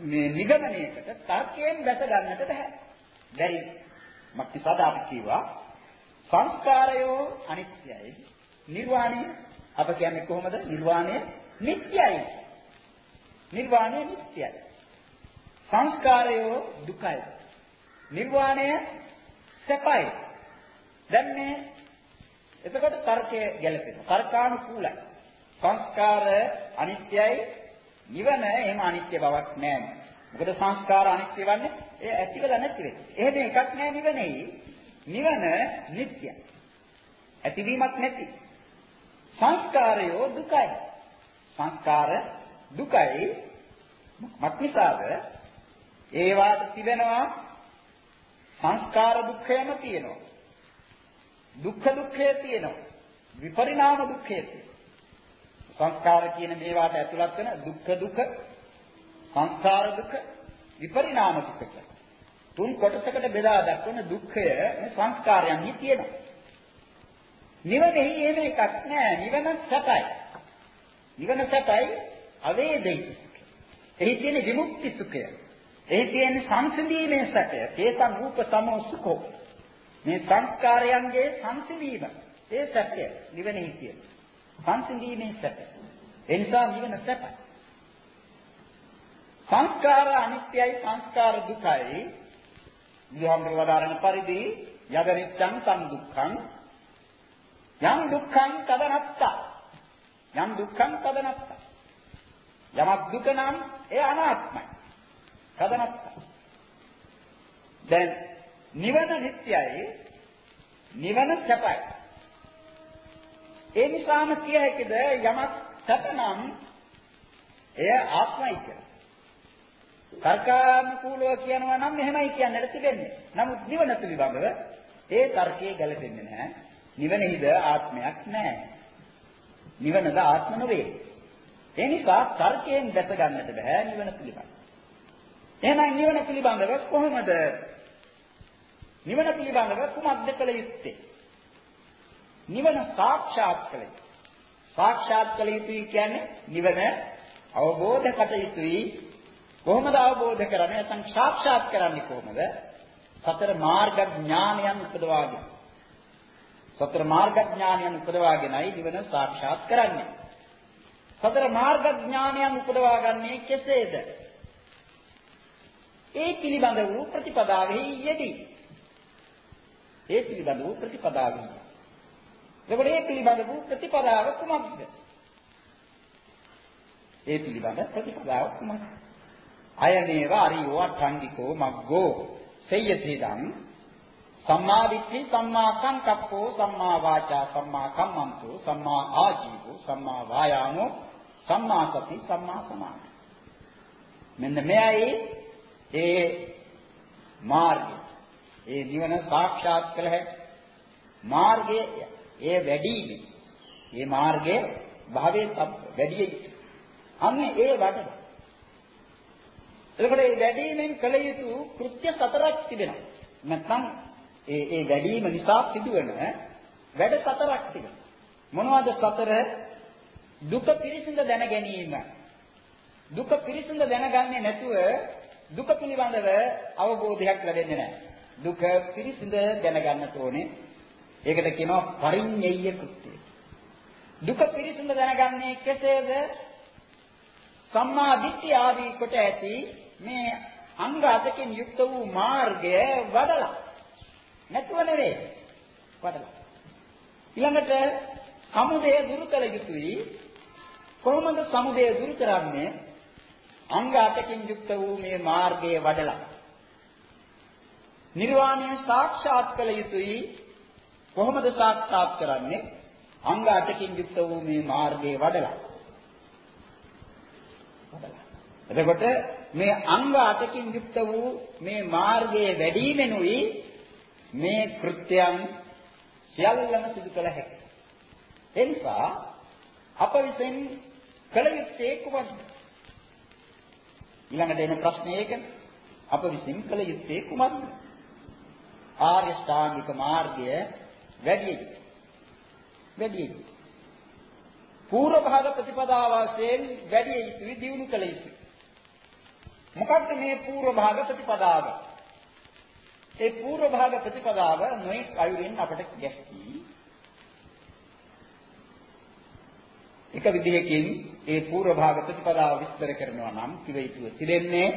මේ නිගමනයකට තර්කයෙන් දැස ගන්නට බෑ. බැරි. මක්නිසාද අපි කියවා සංස්කාරයෝ අනිත්‍යයි. නිර්වාණය අප කියන්නේ කොහොමද? නිර්වාණය නිට්ටයයි. නිර්වාණය නිට්ටයයි. සංස්කාරය දුකයි. නිර්වාණය සැපයි. දැන් මේ එතකොට තර්කය ගැලපෙනවා. තර්කානුකූලයි. සංස්කාර අනිත්‍යයි. නිවන එහෙම අනිත්‍ය බවක් නැහැ. මොකද සංස්කාර අනිත්‍ය වන්නේ ඒ ඇතිවලා නැති වෙන්නේ. එහෙම එකක් නැහැ නිවනේයි. නිවන නිට්ටයයි. ඇතිවීමක් නැති. සංස්කාරයෝ දුකයි. සංස්කාර දුකයි මක්නිසාද ඒවාට තිබෙනවා සංස්කාර දුක්ඛයම තියෙනවා දුක්ඛ දුක්ඛය තියෙනවා විපරිණාම දුක්ඛය තියෙනවා සංස්කාර කියන මේවාට ඇතුළත් වෙන දුක්ඛ දුක සංස්කාර දුක විපරිණාම දුක තුන් කොටසකට බෙදා දක්වන දුක්ඛය මේ සංස්කාරයන්හි තියෙනවා නිවනෙහි එහෙම එකක් නෑ නිවන සැපයි නිවන සැපයි අවේදිත. එහි තියෙන විමුක්ති සුඛය. එහි තියෙන සංසිඳීමේ සැපය. ඒකම් රූප සමෝ සුඛෝ. මේ සංස්කාරයන්ගේ සංසිඳීම. ඒ සැපය නිවනෙහි තියෙන. සංසිඳීමේ සැපය. ඒ නිසා නිවන සැපයි. සංස්කාර අනිත්‍යයි සංස්කාර දුකයි. විහම්බර වදාරන පරිදි යදනිච්ඡං සම් දුක්ඛං යම් දුක්ඛං තදනත්තා යම් දුක්ඛං තදනත්තා යමක් දුක නම් ඒ අනාත්මයි තදනත්තා දැන් නිවන නිට්ටයයි නිවන සැපයි ඒ නිසාම කිය හැකිද යමක් සැප නම් එය ආත්මයි කියලා තර්කානුකූලව කියනවා නම් එහෙමයි කියන්නට තිබෙන්නේ. නමුත් නිවන පිළිබඳව ඒ තර්කයේ ගැලපෙන්නේ නැහැ. නිවනේද ආත්මයක් නැහැ. නිවනද ආත්ම නෙවේ. ඒ නිසා තර්කයෙන් දැක ගන්නට බෑ නිවන පිළිබඳව. එහෙනම් නිවන පිළිබඳව කොහොමද නිවන පිළිබඳව කුමක්ද කළ යුත්තේ? නිවන සාක්ෂාත් කළ යුතුයි. සාක්ෂාත් කළ යුතුයි කියන්නේ නිවන අවබෝධ කට යුතුයි කොහොමද අවබෝධ කරන්නේ නැත්නම් සාක්ෂාත් කරන්නේ කොහොමද? සතර මාර්ග ඥානයන් උපදවාගෙන. සතර මාර්ග ඥානයන් උපදවාගෙනයි නිවන සාක්ෂාත් කරන්නේ. සතර මාර්ග ඥානයන් උපදවාගන්නේ කෙසේද? ඒ පිළිබඳ වූ ප්‍රතිපදාවෙහි යෙදී. ඒ පිළිබඳ වූ ප්‍රතිපදාවෙහි. එතකොට ඒ පිළිබඳ වූ ප්‍රතිපදාව කුමක්ද? ඒ පිළිබඳ ප්‍රතිපදාව කුමක්ද? අයමේව අරියෝ අට්ඨංගිකෝ මග්ගෝ සෙය්‍යතිදං සම්මා දිට්ඨි සම්මා සංකප්පෝ සම්මා වාචා සම්මා කම්මන්තෝ සම්මා ආජීවෝ සම්මා වායාමෝ සම්මා සති සම්මා සමාධි මෙන්න මෙයයි ඒ මාර්ගය ඒ නිවන සාක්ෂාත් කළ හැකි මාර්ගයේ ඒ වැඩි මේ මාර්ගයේ භාවයේ වැඩි අන්න ඒ වඩන එතකොට මේ වැඩිමෙන් කළ යුතු කෘත්‍ය සතරක් තිබෙනවා. නැත්නම් ඒ ඒ වැඩිම නිසා සිදුවෙන වැඩ සතරක් තිබෙනවා. මොනවද සතර? දුක පිරිසිඳ දැන ගැනීම. දුක පිරිසිඳ දැනගන්නේ නැතුව දුක පිළිබඳව අවබෝධයක් ලැබෙන්නේ නැහැ. දුක පිරිසිඳ දැනගන්න ඕනේ. ඒකට කියනවා පරිඤ්ඤය කෘත්‍යය. දුක පිරිසිඳ දැනගන්නේ කෙසේද? සම්මා දිට්ඨිය ආදී කොට ඇති මේ අංග අතකින් යුක්ත වූ මාර්ගය වඩලා නැතුව නෙවෙයි වඩලා ඊළඟට සමුදය දුරු කළ යුතුයි කොහොමද සමුදය දුරු කරන්නේ අංග අතකින් යුක්ත වූ මේ මාර්ගය වඩලා නිර්වාණය සාක්ෂාත් කළ යුතුයි කොහොමද සාක්ෂාත් කරන්නේ අංග අටකින් යුක්ත වූ මේ මාර්ගයේ වඩලා එතකොට මේ අංග අටකින් යුක්ත වූ මේ මාර්ගයේ වැඩිමෙනුයි මේ කෘත්‍යයන් සියල්ලම සිදු කළ හැකියි. ඒ නිසා අප විසින් කළ යුත්තේ කුමක්ද? ඊළඟට එන ප්‍රශ්නේ ඒකනේ. අප විසින් කළ යුත්තේ කුමක්ද? ආර්ය ශ්‍රාමික මාර්ගය වැඩි වැඩි පූර්ව භාග ප්‍රතිපදාව වශයෙන් වැඩි යුතුයි දියුණු කළ යුතුයි. මොකක්ද මේ පූර්ව භාග ප්‍රතිපදාව? ඒ පූර්ව භාග ප්‍රතිපදාව නොඑක් අයුරින් අපට ගැස්ටි එක විදිහකින් ඒ පූර්ව භාග ප්‍රතිපදාව විස්තර කරනවා නම් කිව යුතුව තිරෙන්නේ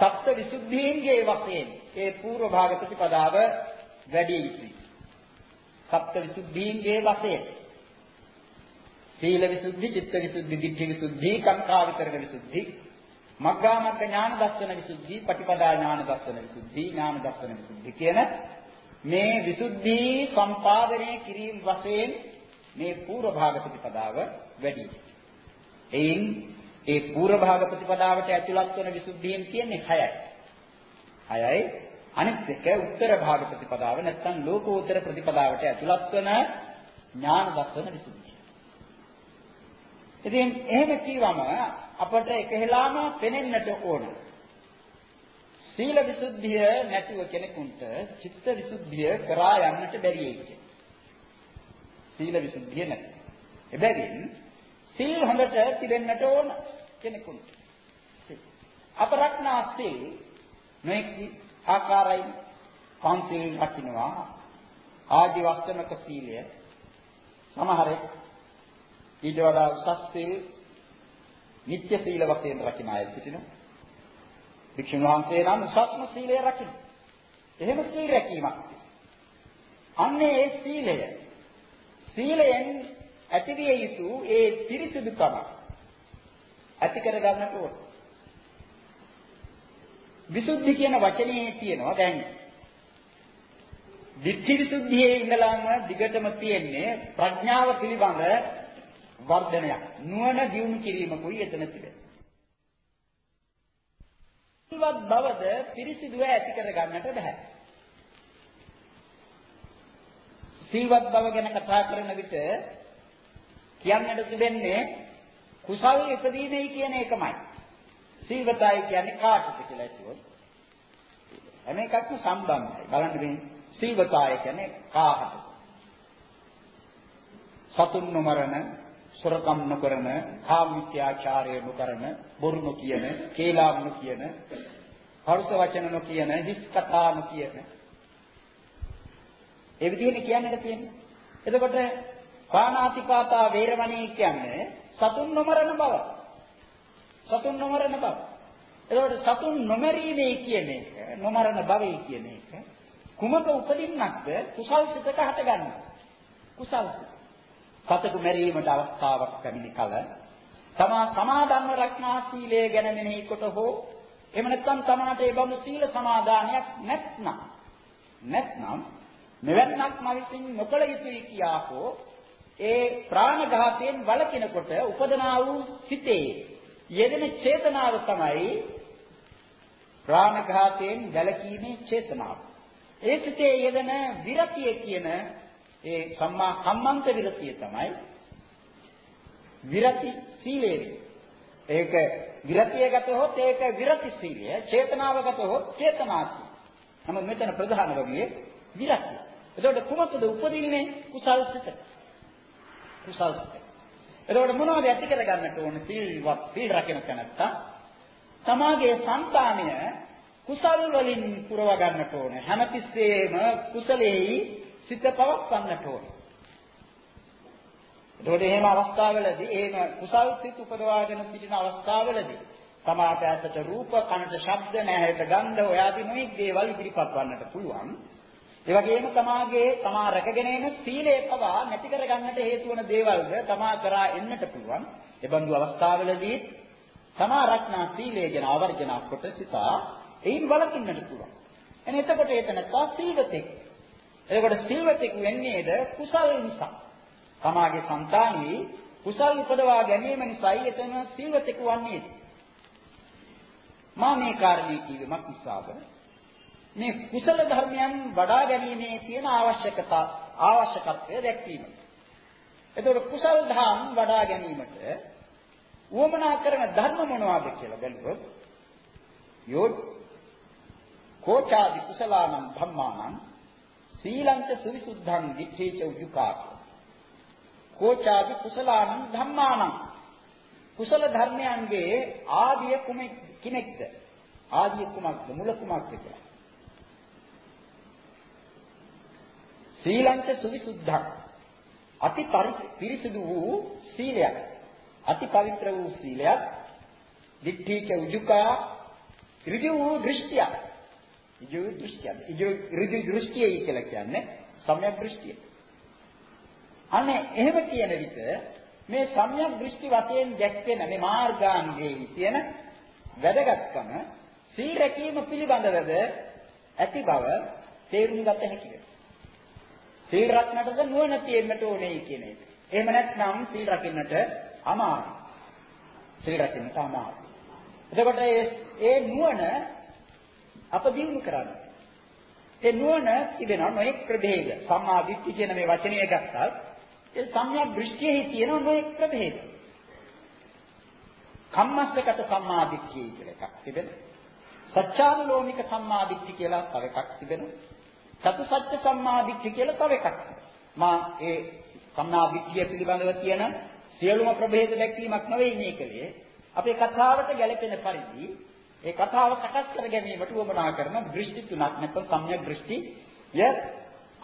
සප්ත විසුද්ධීන්ගේ වශයෙන් ඒ పూర్ව භාග ප්‍රතිපදාව වැඩි යුතුයි. සප්ත විසුද්ධීන්ගේ වශයෙන් සීල විසුද්ධි, චිත්ත විසුද්ධි, ධිට්ඨි විසුද්ධි, කාංකා විතරක විසුද්ධි, මග්ගා මග්ග ඥාන දර්ශන විසුද්ධි, පටිපදා ඥාන දර්ශන විසුද්ධි, ඥාන දර්ශන විසුද්ධි කියන මේ විසුද්ධි සම්පාදනය කිරීම වශයෙන් මේ පූර්ව භාග ප්‍රතිපදාව වැඩි. එයින් ඒ පූර්ව භාග ප්‍රතිපදාවට ඇතුළත් වන විසුද්ධියෙන් කියන්නේ 6යි. 6යි අනිත් එක උත්තර භාග ප්‍රතිපදාව නැත්නම් ලෝකෝත්තර ප්‍රතිපදාවට ඇතුළත් වන ඥාන දර්ශන විසුද්ධිය. ඉතින් එහෙම කිව්වම අපට එකහෙලාම පෙනෙන්නට ඕන. සීල විසුද්ධිය නැතිව කෙනෙකුට චිත්ත විසුද්ධිය කරා යන්නට බැරි වෙයි. සීල විසුද්ධිය නැති. එබැවින් සීල් හොඳට තිබෙන්නට ඕන කෙනෙකුට. අප රක්නා සීල් නොඑක් ආකාරයි පන්සිල් රකින්නවා ආදි වස්තනක සීලය සමහරෙක් ඊට වඩා උසස් සීල් නිත්‍ය සීල වශයෙන් රකින්න අය සිටිනවා. භික්ෂුන් වහන්සේ නම් උසස්ම සීලය රකින්න. එහෙම සීල රැකීමක්. අන්නේ ඒ සීලය සීලයෙන් ඇතිවිය යුතු ඒ පිරිසිදුකම ඇති කර ගන්නට ඕන. විසුද්ධි කියන වචනේ තියෙනවා දැන් දිට්ඨි විසුද්ධියේ ඉඳලාම දිගටම තියෙන්නේ ප්‍රඥාව පිළිබඳ වර්ධනයක් නුවණ දියුණු කිරීමකුයි එතන තිබෙන්නේ. ඉවත් බවද පිරිසිදුව ඇති කර ගන්නට බෑ. සීවත් බව ගැන කතා කරන විට කියන්නට තිබෙන්නේ කුසල් ඉපදීමයි කියන එකමයි. සීවතයි කියන්නේ කාටද කියලා ඇහුවොත් හැම එකක්ම සම්බන්ධයි. බලන්න මේ සීවතාය කියන්නේ කාටද? සතුන් නොමරන, සොරකම් නොකරන, කාමීත්‍යාචාරය නොකරන, බොරු නොකියන, කේලාම් නොකියන, පරුස වචන නොකියන, හිස් කතා නොකියන. ඒ විදිහට කියන්නට තියෙන්නේ. එතකොට පාණාතිපාතා වේරමණී කියන්නේ සතුන් නොමරන බව. සතුන් නොමරන බව. එතකොට සතුන් නොමරීමේ කියන එක නොමරන බවයි කියන එක කුමක උපදින්නක්ද කුසල් සිතක හටගන්න. කුසල් සතකු මරීමට අවස්ථාවක් පැමිණි කල තමා සමාදන්ව රක්නා සීලය ගැන මෙනෙහි කොට හෝ එහෙම නැත්නම් තමාට ඒ බඳු සීල සමාදානයක් නැත්නම් නැත්නම් මෙවැන්නක් මවිසින් නොකළ යුතුයි කියා හෝ ඒ ප්‍රාණඝාතයෙන් වළකිනකොට උපදනා වූ සිතේ යෙදෙන චේතනාව තමයි ප්‍රාණඝාතයෙන් වැළකීමේ චේතනාව. ඒ සිතේ යෙදෙන විරතිය කියන ඒ සම්මා කම්මන්ත විරතිය තමයි විරති සීලය. ඒක විරතිය ගතහොත් ඒක විරති සීලය, චේතනාව ගතහොත් චේතනාසී. නමුත් මෙතන ප්‍රධාන වගේ විරතිය. එතකොට කුමකද උපදීනේ කුසල් සිත. කුසල් සිත. එතකොට මොනවද ඇති කර ගන්නට ඕන සීල්වත් සීල් රකින්න තැනත්තා? තමාගේ సంతානය කුසල් වලින් පුරව ගන්නට ඕන. හැමතිස්සෙම කුසලෙහි සිත පවත්වන්නට ඕන. එතකොට එහෙම අවස්ථාවලදී එහෙම කුසල් සිත් උපදවාගෙන සිටින අවස්ථාවලදී තමාට ඇසට රූප, කනට ශබ්ද, නැහැට ගන්ධ, ඔයාදී නොඑක් දේවල් ඉදිරිපත් වන්නට පුළුවන්. ඒ වගේම තමාගේ තමා රැකගෙන එන සීලය පවා නැති කර ගන්නට හේතු වන දේවල්ද තමා කරා එන්නට පුළුවන්. ඒ බඳු අවස්ථාවලදී තමා රක්නා සීලය ගැන ආවර්ජන කොට සිතා එයින් වළකින්නට පුළුවන්. එන එතකොට ඒතනත්තා සීලතෙක්. එතකොට සීලතෙක් වෙන්නේද කුසල නිසා. තමාගේ సంతානී කුසල් උපදවා ගැනීම නිසායි එතන සීලතෙක් වන්නේ. මා මේ කාරණේ කිව්වමක් නිසාද මේ කුසල ධර්මයන් වඩා ගැනීමේ තියෙන අවශ්‍යකතා අවශ්‍යකත්වය දැක්වීම. එතකොට කුසල් ධම් වඩා ගැනීමට උවමනා කරන ධර්ම මොනවාද කියලා බැලුවොත් යෝ කෝචාදි කුසලානං ධම්මානං සීලංච සවිසුද්ධං විච්ඡේච උජුකාක කෝචාදි කුසලානං ධම්මානං කුසල ධර්මයන්ගේ ආදිය කුමෙක් කිනෙක්ද? ආදිය කුමක්ද? මුල කුමක්ද කියලා. සීලංච සවිසුද්ධං. අති පිරිසිදු වූ සීලයක්. අති පවිත්‍ර වූ සීලයක්. දිට්ඨික උජුකා. ඍජු වූ දෘෂ්ටියක්. ඍජු දෘෂ්ටියක්. ඍජු ඍජු දෘෂ්ටියයි කියලා කියන්නේ සම්‍යක් දෘෂ්ටිය. අනේ එහෙම කියන විට මේ සම්‍යක් දෘෂ්ටි වශයෙන් දැක්වෙන මේ මාර්ගාංගයේ තියෙන වැදගත්කම සීල රැකීම පිළිබඳවද ඇති බව තේරුම් ගත හැකියි. සීල් රැක්නටද නුවණ තියෙන්නට ඕනේ කියන එක. එහෙම නැත්නම් සීල් රකින්නට අමාරුයි. සීල් රකින්නට අමාරුයි. එතකොට ඒ නුවණ අප දිනු කරන්නේ. ඒ නුවණ තිබෙනවා නොඑක් ප්‍රභේද. සම්මා දිට්ඨිය කියන මේ වචනය ගත්තත් ඒ සම්‍යක් දෘෂ්ටියෙහි තියෙන නොඑක් ප්‍රභේද. කම්මස්සගත සම්මා දිට්ඨිය කියලා එකක් තිබෙනවා. සත්‍යානුලෝමික සම්මා දිට්ඨිය කියලා තව එකක් තිබෙනවා. චතුසත්‍ය සම්මා දිට්ඨිය කියලා තව එකක්. මා ඒ සම්මා දිට්ඨිය පිළිබඳව තියෙන සියලුම ප්‍රභේද දැක්වීමක් නෙවෙයි මේ කලේ. අපේ කතාවට ගැලපෙන පරිදි ඒ කතාව සකස් කර ගැනීමට උවමනා කරන දෘෂ්ටි තුනක් නැත්නම් සම්‍යක් දෘෂ්ටි ය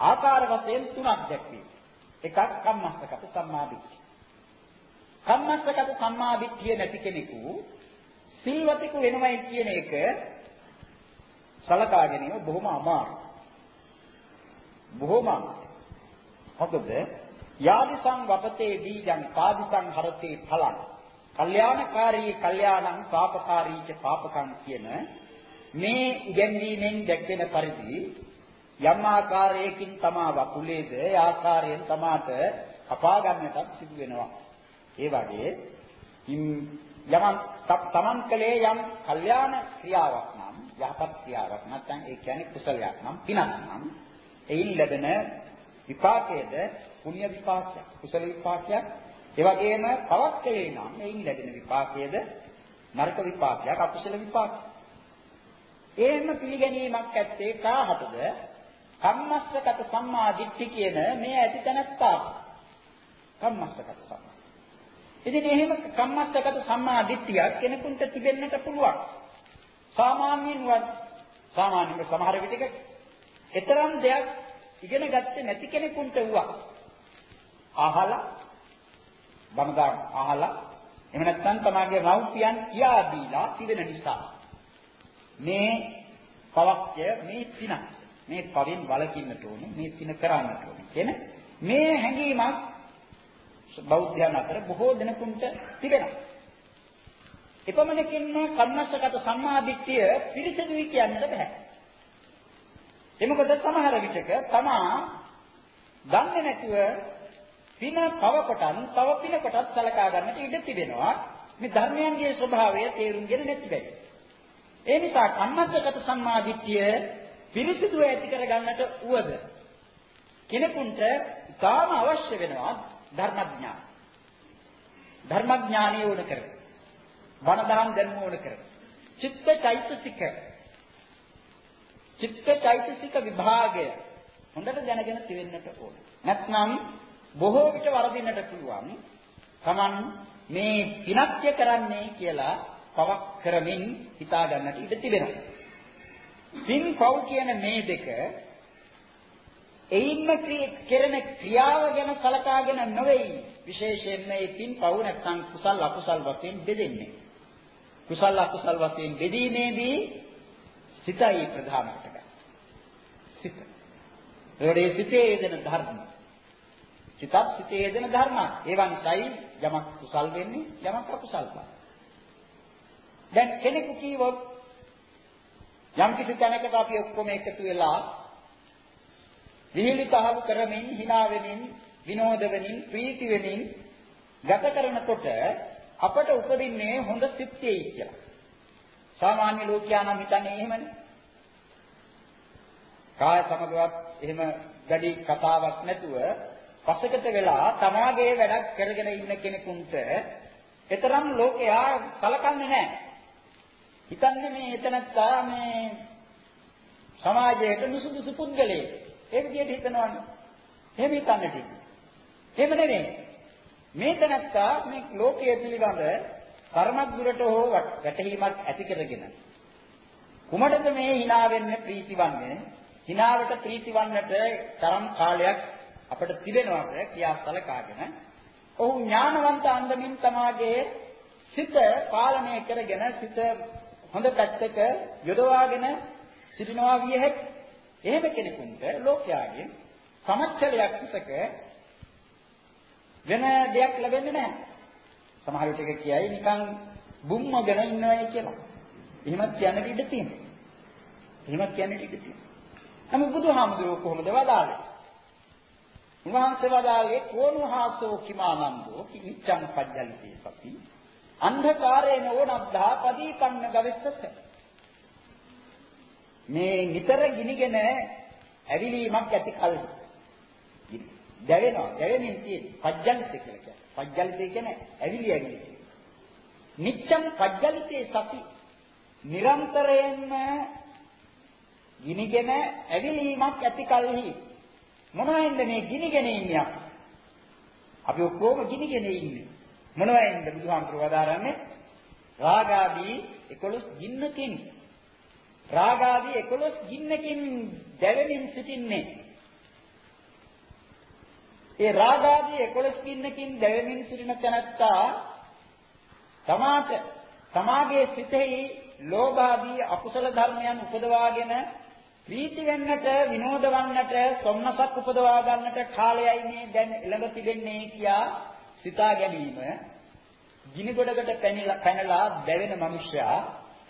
ආකාර වශයෙන් තුනක් දැක්වීම. එකක් කම්මස්සගත සම්මාදිට්ඨිය. කම්මස්සගත සම්මාදිට්ඨිය නැති කෙනෙකු සිල්වතෙකු වෙනවයි කියන එක සලකා ගැනීම බොහොම අමාරුයි. බොහොම අමාරුයි. මොකද යාදිසං වපතේ බීජං පාදිසං හරතේ ඵලං. කල්යාණකාරී කල්යාණං පාපකාරී ච පාපකං කියන මේ ඉගැන්වීමෙන් දැක්වෙන පරිදි යම් ආකාරයකින් තමා වකුලේද ඒ ආකාරයෙන් තමාට කපා ගන්නටත් සිදු වෙනවා. ඒ වගේ යම් තමන් කලේ යම් කල්යාණ ක්‍රියාවක් නම් යහපත් ක්‍රියාවක් නැත්නම් ඒ කියන්නේ කුසලයක් නම් පිනක් නම් එයින් ලැබෙන විපාකයේද පුණ්‍ය විපාකයක් කුසල විපාකයක් ඒ වගේම පවක් කලේ නම් එයින් ලැබෙන විපාකයේද නරක විපාකයක් අකුසල විපාකයක් එහෙම පිළිගැනීමක් ඇත්තේ කාහටද කම්මස්සගත සම්මා දිට්ඨි කියන මේ ඇති තැනත්තා කම්මස්සගත සම්මා. ඉතින් එහෙම කම්මස්සගත සම්මා දිට්ඨිය කෙනෙකුට තිබෙන්නට පුළුවන්. සාමාන්‍යයෙන් වත් සාමාන්‍යයෙන් සමහර විටක ඊතරම් දෙයක් ඉගෙන ගත්තේ නැති කෙනෙකුට වුණා. අහලා බමදා අහලා එහෙම නැත්නම් තමාගේ මව්පියන් කියා දීලා තිබෙන නිසා මේ පවක්ය මේ පිනක් මේ පරින් වලකින්නට ඕනේ මේ පින කරන්නට ඕනේ කියන මේ හැඟීමක් බෞද්ධයන් අතර බොහෝ දෙනෙකුට තිබෙනවා. එපමණකින් කන්නස්සගත සම්මාදිට්ඨිය පිරිසිදුයි කියන්නට බෑ. එමකද සමහර විටක තමා දන්නේ නැතුව පින පව කොටන් තව පින කොටත් සලකා ගන්නට ඉඩ තිබෙනවා. මේ ධර්මයන්ගේ ස්වභාවය තේරුම් ගෙන නැති බැරි. ඒ නිසා කන්නස්සගත සම්මාදිට්ඨිය පිරිසිදු ඇති කර ගන්නට උවද කෙනෙකුට තාම අවශ්‍ය වෙනවා ධර්මඥාන. ධර්මඥානිය උන කර. බණ දහම් දැනුම උන කර. චිත්ත චෛතසික. චිත්ත චෛතසික විභාගය හොඳට දැනගෙන තිවෙන්නට ඕන. නැත්නම් බොහෝ විට වරදින්නට පුළුවන්. Taman මේ විනාශය කරන්නේ කියලා පවක් කරමින් හිතා ගන්නට ඉඩ තිබෙනවා. පින් පව් කියන මේ දෙක එයින්ම කෙරෙන ක්‍රියාව ගැන සලකාගෙන නොවේයි විශේෂයෙන්ම මේ පින් පව් නැත්නම් කුසල් අකුසල් වශයෙන් බෙදෙන්නේ කුසල් අකුසල් වශයෙන් බෙදීමේදී සිතයි ප්‍රධාන කොට සිත ඒවලේ සිතේ යෙදෙන ධර්ම. සිතත් සිතේ යෙදෙන ධර්ම. ඒවා නිසායි යමක් කුසල් වෙන්නේ යමක් අකුසල් වෙන්නේ දැන් කෙනෙකු කීවොත් යම් කිසි තැනකට අපි ඔක්කොම එකතු වෙලා විහිළි තහවු කරමින් hina වෙමින් විනෝද වෙමින් ප්‍රීති වෙමින් ගත කරනකොට අපට උපදින්නේ හොඳ සිත්යයි කියලා. සාමාන්‍ය ලෝකයා නම් හිතන්නේ එහෙමනේ. කාය සමගවත් එහෙම වැඩි කතාවක් නැතුව පසකට වෙලා තමාගේ වැඩක් කරගෙන ඉන්න කෙනෙකුට එතරම් ලෝකයා කලකන්නේ නැහැ. හිතන්නේ මේ එතනත්තා මේ සමාජයට නුසුදුසු පුද්ගලයෙක්. ඒ විදිහට හිතනවනේ. එහෙම හිතන්නේ ටික. එහෙම නෙමෙයි. මේ තනත්තා මේ ලෝකයේ පිළිබඳ කර්මද්දුරට හෝ වැටහීමක් ඇති කරගෙන කුමටද මේ hina වෙන්නේ ප්‍රීතිවන්නේ? hinaවට ප්‍රීතිවන්නට තරම් කාලයක් අපිට තිබෙනවාද කියා සලකාගෙන ඔහු ඥානවන්ත අන්දමින් තමාගේ සිත පාලනය කරගෙන සිත හොඳ පැත්තක යොදවාගෙන සිටිනවා විය හැකි. එහෙම කෙනෙකුට ලෝකයාගෙන් සමච්චලයක් පිටක වෙන දෙයක් ලැබෙන්නේ නැහැ. සමහර විටක කියයි නිකන් බුම්මගෙන ඉන්නවයි කියලා. එහෙමත් කියන්නට ඉඩ තියෙනවා. එහෙමත් කියන්නට ඉඩ තියෙනවා. නමුත් බුදුහාමුදුරුවෝ කොහොමද වදාළේ? උන්වහන්සේ වදාළේ කෝණහාසෝ කිමානන්දෝ කිච්ඡං පජ්ජලිතේ සති අන්ධකාරේන ඕනබ්ධා පදීපන්න ගවෙස්සත මේ නිතර ගිනිගෙන ඇවිලීමක් ඇති කල්හි දැවෙනවා දැවෙමින් තියෙන පජ්ජලිතේ කියලා කියන්නේ පජ්ජලිතේ කියන්නේ ඇවිලි ඇවිලි. නිච්ඡම් පජ්ජලිතේ සති. නිරන්තරයෙන්ම ගිනිගෙන ඇවිලීමක් ඇති කල්හි. මොනවෙන්ද මේ ගිනිගෙන ඉන්නේ? අපි ඔක්කොම ගිනිගෙන ඉන්නේ. මොනවයින්ද බුදුහාමුදුරුවෝ වදාරන්නේ? රාගාදී 11 ගින්නකින්. රාගාදී 11 ගින්නකින් දැවෙමින් සිටින්නේ. ඒ රාගාදී 11 කින්නකින් දැවෙමින් සිටින තැනැත්තා තමාට තමාගේ සිතෙහි ලෝභාදී අකුසල ධර්මයන් උපදවාගෙන ප්‍රීති වෙන්නට විනෝද වන්නට සොම්නසක් උපදවා ගන්නට කාලයයි මේ දැන් එළඹ තිබෙන්නේ කියා සිතා ගැනීම ගිනි ගොඩකට පැනලා පැනලා දැවෙන මිනිසයා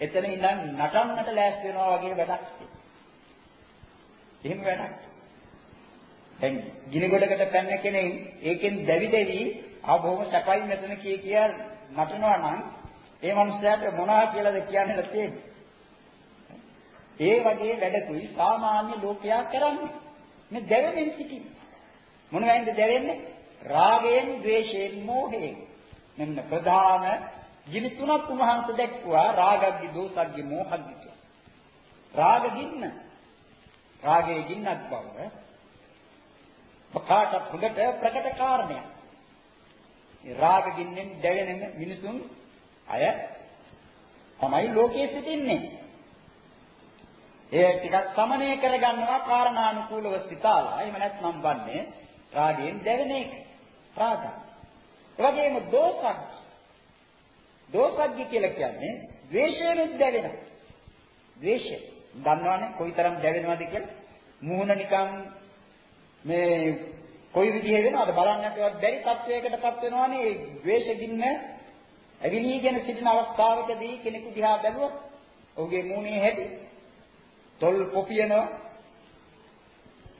එතන ඉඳන් නටන්නට ලෑස්ති වෙනවා වගේ වැඩක්. එහෙම වැඩක්. දැන් ගිනි ගොඩකට පැන්න කෙනෙක් ඒකෙන් දැවි දැවි ආ බොහොම සැපයි මෙතන කිය කිය නටනවා නම් ඒ මනුස්සයාට මොනවා කියලාද කියන්න තියෙන්නේ. ඒ වගේ වැඩකුයි සාමාන්‍ය ලෝකයා කරන්නේ. මේ දැවෙමින් සිටින්නේ. මොනවයින්ද දැවෙන්නේ? රාගයෙන්, ද්වේෂයෙන්, මෝහයෙන්. මෙන්න ප්‍රධාන ගිනි තුනක් උන්වහන්සේ දැක්වුවා රාගග්ගි, දෝසග්ගි, මෝහග්ගි කියලා. රාග ගින්න. රාගයේ ගින්නක් බව ප්‍රකාශ හොඳට ප්‍රකට කාරණයක්. මේ රාග ගින්නෙන් දැවෙන මිනිසුන් අය තමයි ලෝකයේ සිටින්නේ. ඒ ටිකක් සමනය කරගන්නවා කාරණානුකූලව සිතාලා. එහෙම නැත්නම් වන්නේ රාගයෙන් දැවෙන එක. රාගය. ඒ වගේම දෝසක්. දෝසක්ගි කියලා කියන්නේ ද්වේෂයෙන් දැවෙන. ද්වේෂය. දන්නවනේ කොයිතරම් දැවෙනවද කියලා? මුහුණ නිකන් මේ කොයි විදිහේ වෙනවද? බලන්නටවත් බැරි තත්වයකටපත් වෙනවනේ. ඒ ද්වේෂ ගින්න ඇවිලීගෙන සිටින අවස්ථාවකදී කෙනෙකු දිහා බැලුවොත් ඔහුගේ මූණේ හැටි තොල් පොපියනවා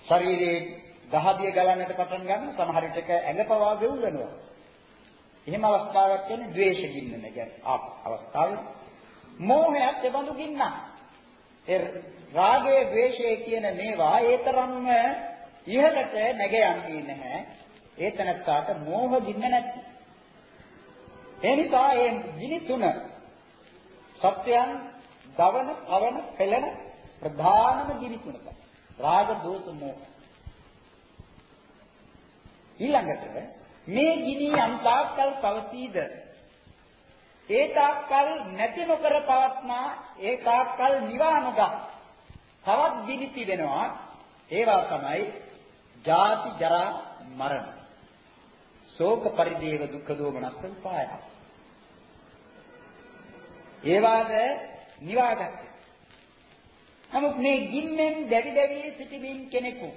ශරීරයේ දහදිය ගලන්නට පටන් ගන්න සමහර විටක ඇඟපවා වෙවුලනවා එහෙම අවස්ථාවක් කියන්නේ ද්වේෂ ගින්න කියන්නේ අවස්ථාවේ මෝහයත් එබඳු ගින්නක් ඒ රාගය ද්වේෂය කියන මේවා ඒ තරම්ම ඉහළට නැග යන්නේ නැහැ ඒ තනත්තාට මෝහ ගින්න නැති ඒ නිසා මේ ගිනි තුන සත්‍යයන් දවන, පවන, පෙළෙන ප්‍රධානම ගිනි තුනක. රාග, දෝෂ, මෝහ. ඊළඟට මේ ගිනි අන්තාක්කල් පවතීද? ඒ තාක්කල් නැති නොකර පවත්නා ඒ තාක්කල් නිවානග. තවත් ගිනි තිබෙනවා. ඒවා තමයි ජාති, ජරා, මරණ. ශෝක පරිදේව දුක්ඛ දෝමනස්ස උපාය. ඒවාද නිවාගත්තේ. නමුත් මේ ගින්නෙන් දැවි දැවි සිටිමින් කෙනෙකු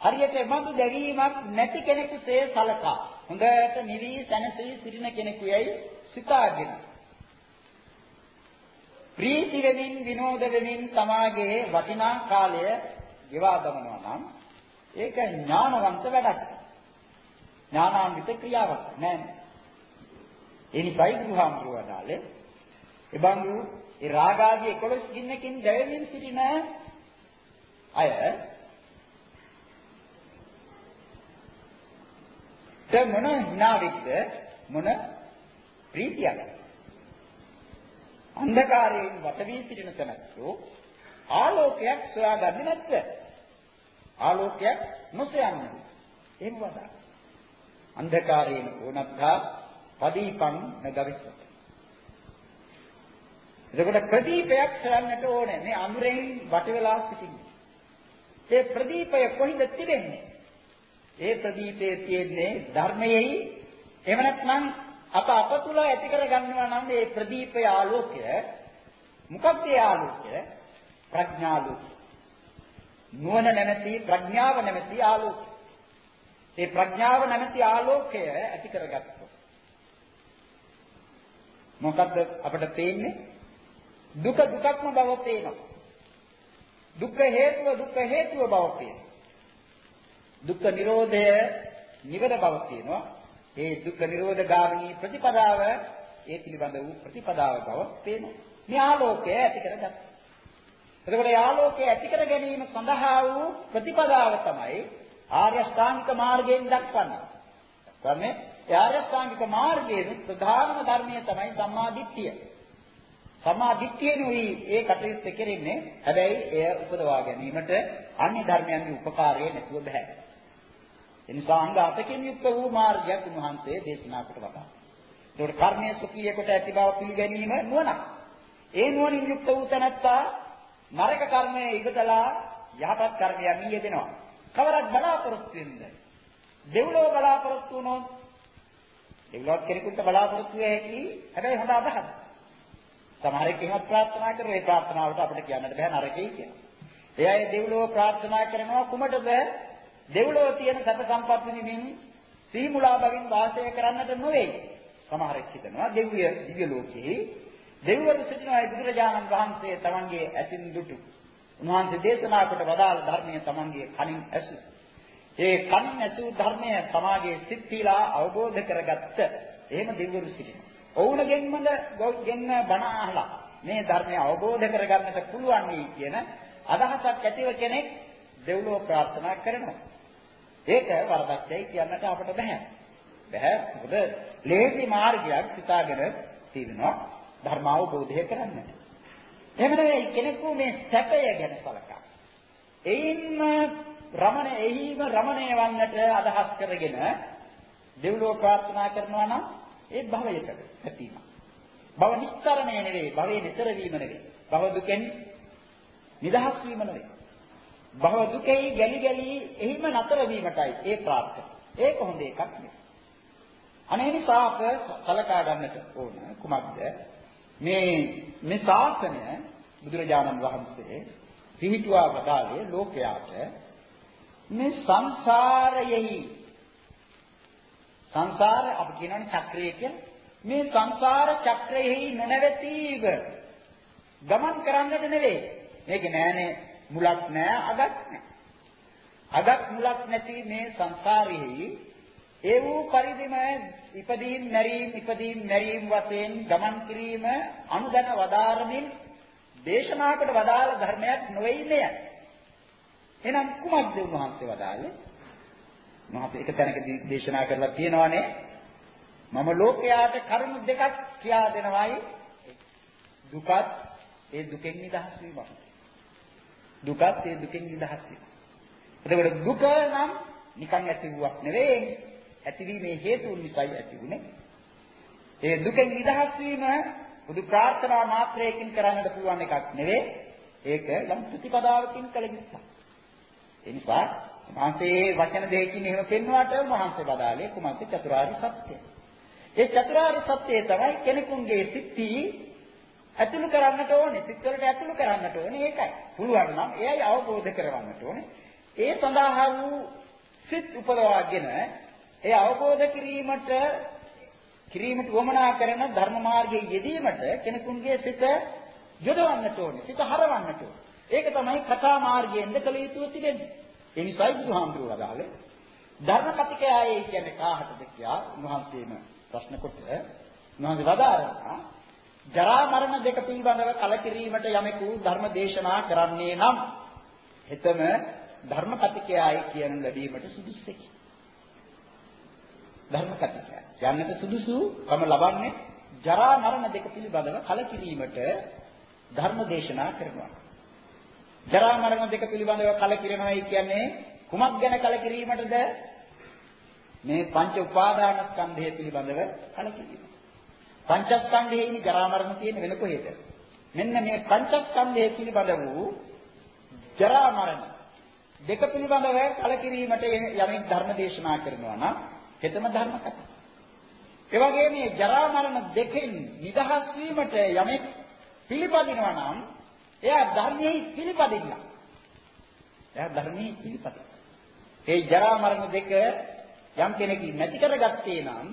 හරියට එබඳු දැවීමක් නැති කෙනෙකුසේ සලකා හොඳට නිවි සැනසී සිටින කෙනෙකුයයි සිතාගෙන ප්‍රීති වෙමින් විනෝද වෙමින් තමාගේ වටිනා කාලය ගෙවා දමනවා නම් ඒක ඥානවන්ත වැඩක්. ඥානාන්විත ක්‍රියාවක් නෑ. එනිසයි බුදුහාමුදුරුවෝ වදාළේ එබඳු ඒ රාගාදී 11 ගින්නකින් දැවෙමින් සිටින අය ත මොන හිනාවෙක්ද මොන ප්‍රීතියක් අන්ධකාරයෙන් වට වී සිටින තැනැත්තෝ ආලෝකයක් සොයාගන්නේ නැත්ද ආලෝකයක් නොසොයන්නේ එහෙම වදා අන්ධකාරයෙන් ඕනත්තා පදීපං නගවිස්සත එතකොට ප්‍රදීපයක් කරන්නට ඕනේ. මේ අඳුරෙන් වට වෙලා සිටින්නේ. ඒ ප්‍රදීපය කොහිද තිබෙන්නේ? ඒ ප්‍රදීපයේ තියෙන්නේ ධර්මයේයි එහෙම නැත්නම් අප අප තුල ඇති කර ගන්නවා නම් මේ ප්‍රදීපය ආලෝකය මොකක්ද ඒ ආලෝකය? ප්‍රඥාලෝකය. නුවණ නැමැති ප්‍රඥාව නැමැති ආලෝකය. ඒ ප්‍රඥාව නැමැති ආලෝකය ඇති කරගත්තොත් මොකද්ද අපිට පේන්නේ? දුක දුකක්ම බව පේනවා. දුක්ඛ හේතුව දුක්ඛ හේතුව බව පේනවා. දුක්ඛ නිරෝධය නිවන බව පේනවා. ඒ දුක්ඛ නිරෝධ ගාමිනී ප්‍රතිපදාව ඒ පිළිබඳ වූ ප්‍රතිපදාව බව පේනවා. මේ ආලෝකය ඇති කරගත්තා. එතකොට මේ ආලෝකය ඇති කර ගැනීම සඳහා වූ ප්‍රතිපදාව තමයි ආර්ය ශ්‍රාන්තික මාර්ගයෙන් දක්වන්නේ. කියන්නේ ආර්ය ශ්‍රාන්තික මාර්ගයේ ප්‍රධානම ධර්මය තමයි සම්මා දිට්ඨිය. සම්මා දිට්ඨියනුයි ඒ කටයුත්ත කෙරෙන්නේ. හැබැයි එය උපදවා ගැනීමට අන්‍ය ධර්මයන්ගේ උපකාරය නැතුව බෑ. එනිසා අංග අතකින් යුක්ත වූ මාර්ගයක් උන්වහන්සේ දේශනා කොට වදාළා. ඒකට කර්මයේ සුඛිය කොට ඇති බව පිළිගැනීම නුවණ. ඒ නුවණින් යුක්ත වූ තැනැත්තා නරක කර්මයේ ඉවතලා යහපත් කර්මයන් යෙදෙනවා. කවරක් බලාපොරොත්තු වෙන්නේ? දෙව්ලොව බලාපොරොත්තු වුණොත් දෙව්ලොවක් කෙනෙකුට බලාපොරොත්තු වෙ හැකි හැබැයි හොඳ අදහස්. සමහර කෙනෙක් ප්‍රාර්ථනා කරන ඒ ප්‍රාර්ථනාවට අපිට කියන්නට බෑ නරකයි කියලා. ඒ අය දෙව්ලොව ප්‍රාර්ථනා කරනවා කුමටද? දෙව්ලොව තියෙන සත සම්පත් විඳින්න සීමුලා බවින් වාසය කරන්නට නොවේ. සමහරෙක් හිතනවා දෙවිය දිව්‍ය ලෝකෙහි දෙවිවරු සිටිනවා බුදුරජාණන් වහන්සේ තමන්ගේ ඇසින් දුටු. උන්වහන්සේ දේශනා කොට වදාළ ධර්මයේ තමන්ගේ කනින් ඇසු. ඒ කනින් ඇසු ධර්මය සමාගයේ සිත්තිලා අවබෝධ කරගත්ත එහෙම දෙවිවරු සිටිනවා. ඔවුන්ගෙන්ම ගෙන්න බණ අහලා මේ ධර්මය අවබෝධ කරගන්නට පුළුවන් කියන අදහසක් ඇතිව කෙනෙක් දෙව්ලොව ප්‍රාර්ථනා කරනවා. ඒක වරදක්යි කියන්නට අපට බෑ. බෑ. මොකද ලේසි මාර්ගයක් සිතාගෙන තියෙනවා ධර්ම අවබෝධය කරන්නට. එහෙම නෙවෙයි කෙනෙකු මේ සැපය ගැන සලකා. එයින්ම රමණ එහිම රමණය වන්නට අදහස් කරගෙන දෙව්ලොව ප්‍රාර්ථනා කරනවා නම් ඒ භවයට ඇතිවීම. භව නිස්තරණය නෙවෙයි, භවයේ නිතර වීම නෙවෙයි. භව දුකෙන් නිදහස් වීම නෙවෙයි. භව දුකෙහි ගැලි ගැලි එහිම නතර වීමටයි ඒ ප්‍රාර්ථනා. ඒක හොඳ එකක් නෙවෙයි. අනේ නිසා අප සලකා ගන්නට ඕන කුමක්ද? මේ මේ ශාසනය බුදුරජාණන් වහන්සේ පිහිටුවා වදාළේ ලෝකයාට මේ සංසාරයෙහි. සංසාර අපි කියනවානේ චක්‍රය කියලා. මේ සංසාර චක්‍රයෙහි නොනැවතීව ගමන් කරන්නට නෙවෙයි මේක නෑනේ මුලක් නෑ අගක් නෑ. අගක් මුලක් නැති මේ සංසාරෙහි ඒ වූ පරිදිම ඉපදීම් මැරීම් ඉපදීම් මැරීම් වශයෙන් ගමන් කිරීම අනුදැන වදාරමින් දේශනාකට වදාළ ධර්මයක් නොවේ නේය. එහෙනම් කුමක්ද උන්වහන්සේ වදාළේ? මහත් එක තැනකදී දේශනා කරලා තියෙනවානේ මම ලෝකයාට කරුණු දෙකක් කියා දෙනවායි දුකත් ඒ දුකෙන් නිදහස් වීම. දුකත් ඒ දුකෙන් නිදහස් වීම. එතකොට දුක නම් නිකන් ඇති වූවක් නෙවෙයි ඇතිවීමේ හේතුන් නිසායි ඇති වුනේ. ඒ දුකෙන් නිදහස් වීම බුදු ප්‍රාර්ථනා මාත්‍රයකින් කරන්නට පුළුවන් එකක් නෙවෙයි. ඒක යම් ප්‍රතිපදාවකින් කළ යුතුයි. ඒ නිසා මහන්සේ වචන දෙකකින් එහෙම පෙන්වුවාට මහන්සේ බදාලේ කුමක්ද චතුරාර්ය සත්‍යය. ඒ චතුරාර්ය සත්‍යය තමයි කෙනෙකුගේ සිත්ති ඇතුළු කරන්නට ඕනේ. සිත් වලට ඇතුළු කරන්නට ඕනේ ඒකයි. පුළුවන් නම් එයයි අවබෝධ කරවන්නට ඕනේ. ඒ සඳහා වූ සිත් උපදවාගෙන ඒ අවබෝධ කිරීමට කිරීමට වමනා කරන ධර්ම මාර්ගයේ යෙදීමට කෙනෙකුගේ සිත යොදවන්නට ඕනේ. සිත හරවන්නට ඕනේ. ඒක තමයි කතා මාර්ගයෙන්ද කළ යුතු තිබෙන්නේ. ඒ නිසායි බුදුහාමුදුරුවෝ වදාළේ ධර්ම කතිකයයි කියන්නේ කාහටද කියා උන්වහන්සේම ප්‍රශ්න කොට උන්වහන්සේ වදාරනවා ජරා මරණ දෙක පිළිබඳව කලකිරීමට යමෙකු ධර්ම දේශනා කරන්නේ නම් එතම ධර්ම කතිකයයි කියන ලැබීමට සුදුස්සෙකි. ධර්ම කතිකය. යන්නට සුදුසුකම ලබන්නේ ජරා මරණ දෙක පිළිබඳව කලකිරීමට ධර්ම දේශනා කරනවා. ජරා මරණ දෙක පිළිබඳව කලකිරෙනවායි කියන්නේ කුමක් ගැන කලකිරීමටද? මේ පංච උපාදාන ස්කන්ධය පිළිබඳව කලකිරීම. පංචස්කන්ධයේ ජරා මරණ තියෙන වෙන කොහෙද? මෙන්න මේ පංචස්කන්ධය පිළිබඳ වූ ජරා මරණ දෙක පිළිබඳව කලකිරීමට යමෙක් ධර්ම දේශනා කරනවා නම් හෙතම ධර්ම කතා. ඒ වගේම මේ ජරා මරණ දෙකෙන් නිදහස් වීමට යමෙක් පිළිපදිනවා නම් එයා ධර්මයේ පිළිපදින්න. එයා ධර්මයේ පිළිපදින්න. ඒ ජරා මරණ දෙක යම් කෙනෙක් නැති කරගත්තේ නම්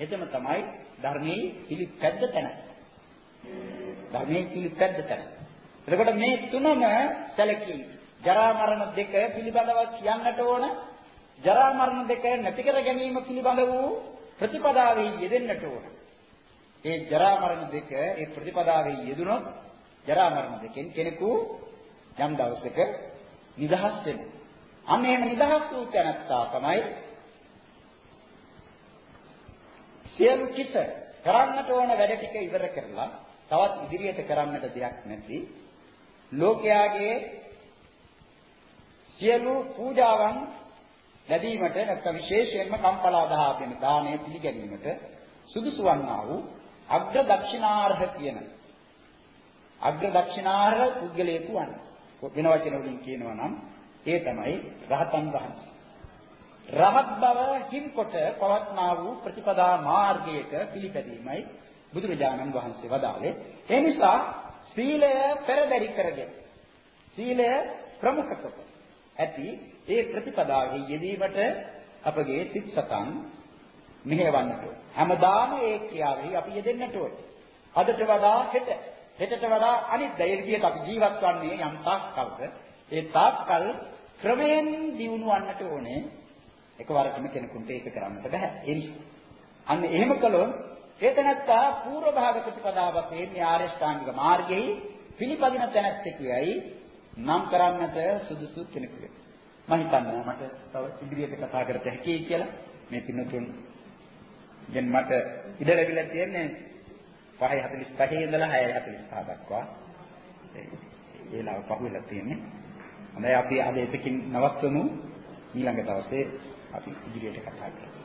එතම තමයි ධර්මයේ පිළිපැද්ද තැන. ධර්මයේ පිළිපැද්ද තැන. එතකොට මේ තුනම සැලකී ජරා මරණ දෙක පිළිබඳව කියන්නට ඕන ජරා මරණ දෙක නැති කර ගැනීම පිළිබඳ වූ ප්‍රතිපදාවේ යෙදෙන්නට ඕන. ඒ ජරා මරණ දෙක ඒ ප්‍රතිපදාවේ යෙදුනොත් ජරා මරණ දෙකෙන් කෙනෙකු යම් දවසක නිදහස් වෙනවා. අන්න එහෙම නිදහස් වූ තැනත්තා තමයි සියලු කිත කරන්නට ඕන වැඩ ටික ඉවර කරලා තවත් ඉදිරියට කරන්නට දෙයක් නැති ලෝකයාගේ සියලු පූජාවන් ලැබීමට නැත්නම් විශේෂයෙන්ම කම්පලා දහගෙන දානය පිළිගැනීමට සුදුසු වන්නා වූ අග්‍ර දක්ෂිනාර්හ කියන අග්‍ර දක්ෂිනාර්හ පුද්ගලයෙකු වන්න. වෙන වචන වලින් කියනවා නම් ඒ තමයි රහතන් වහන්සේ. රහත් බව හිම්කොට පවත්නා වූ ප්‍රතිපදා මාර්ගයක පිළිපැදීමයි බුදුරජාණන් වහන්සේ වදාළේ. ඒ නිසා සීලය පෙරදරි කරගෙන සීලය ප්‍රමුඛ කොට ඇති ඒ ප්‍රතිපදාවෙහි යෙදීමට අපගේ සිත් සතන් මෙහෙවන්නට හැමදාම ඒ ක්‍රියාවෙහි අපි යෙදෙන්නට ඕන. අදට වඩා හෙට හෙටට වඩා අනිත් දේ විදිහට අපි ජීවත් වන්නේ යම් තාක්කල්ද ඒ තාක්කල් ක්‍රමයෙන් දියුණුවන්නට ඕනේ. එකවරකම කෙනෙකුට ඒක කරන්නට බෑ. ඒ නිසා අන්න එහෙම කළොත් ඒතනත්තා පූර්ව භාග ප්‍රතිපදාවක් මේ ආරෂ්ඨාංගික මාර්ගයේ පිළිපදින තැනැත්තෙකුයි නම් කරන්නට සුදුසු කෙනෙක් මම හිතන්නේ මට තව ඉදිරියට කතා කරත හැකියි කියලා. මේ පින්නතුන් දැන් මට ඉඩ ලැබිලා තියෙන්නේ 5:45 ඉඳලා 6:45 දක්වා. ඒලාව පහුවෙලා තියෙන්නේ. හොඳයි අපි අද එතකින් නවත්වමු. ඊළඟ දවසේ අපි ඉදිරියට කතා කරමු.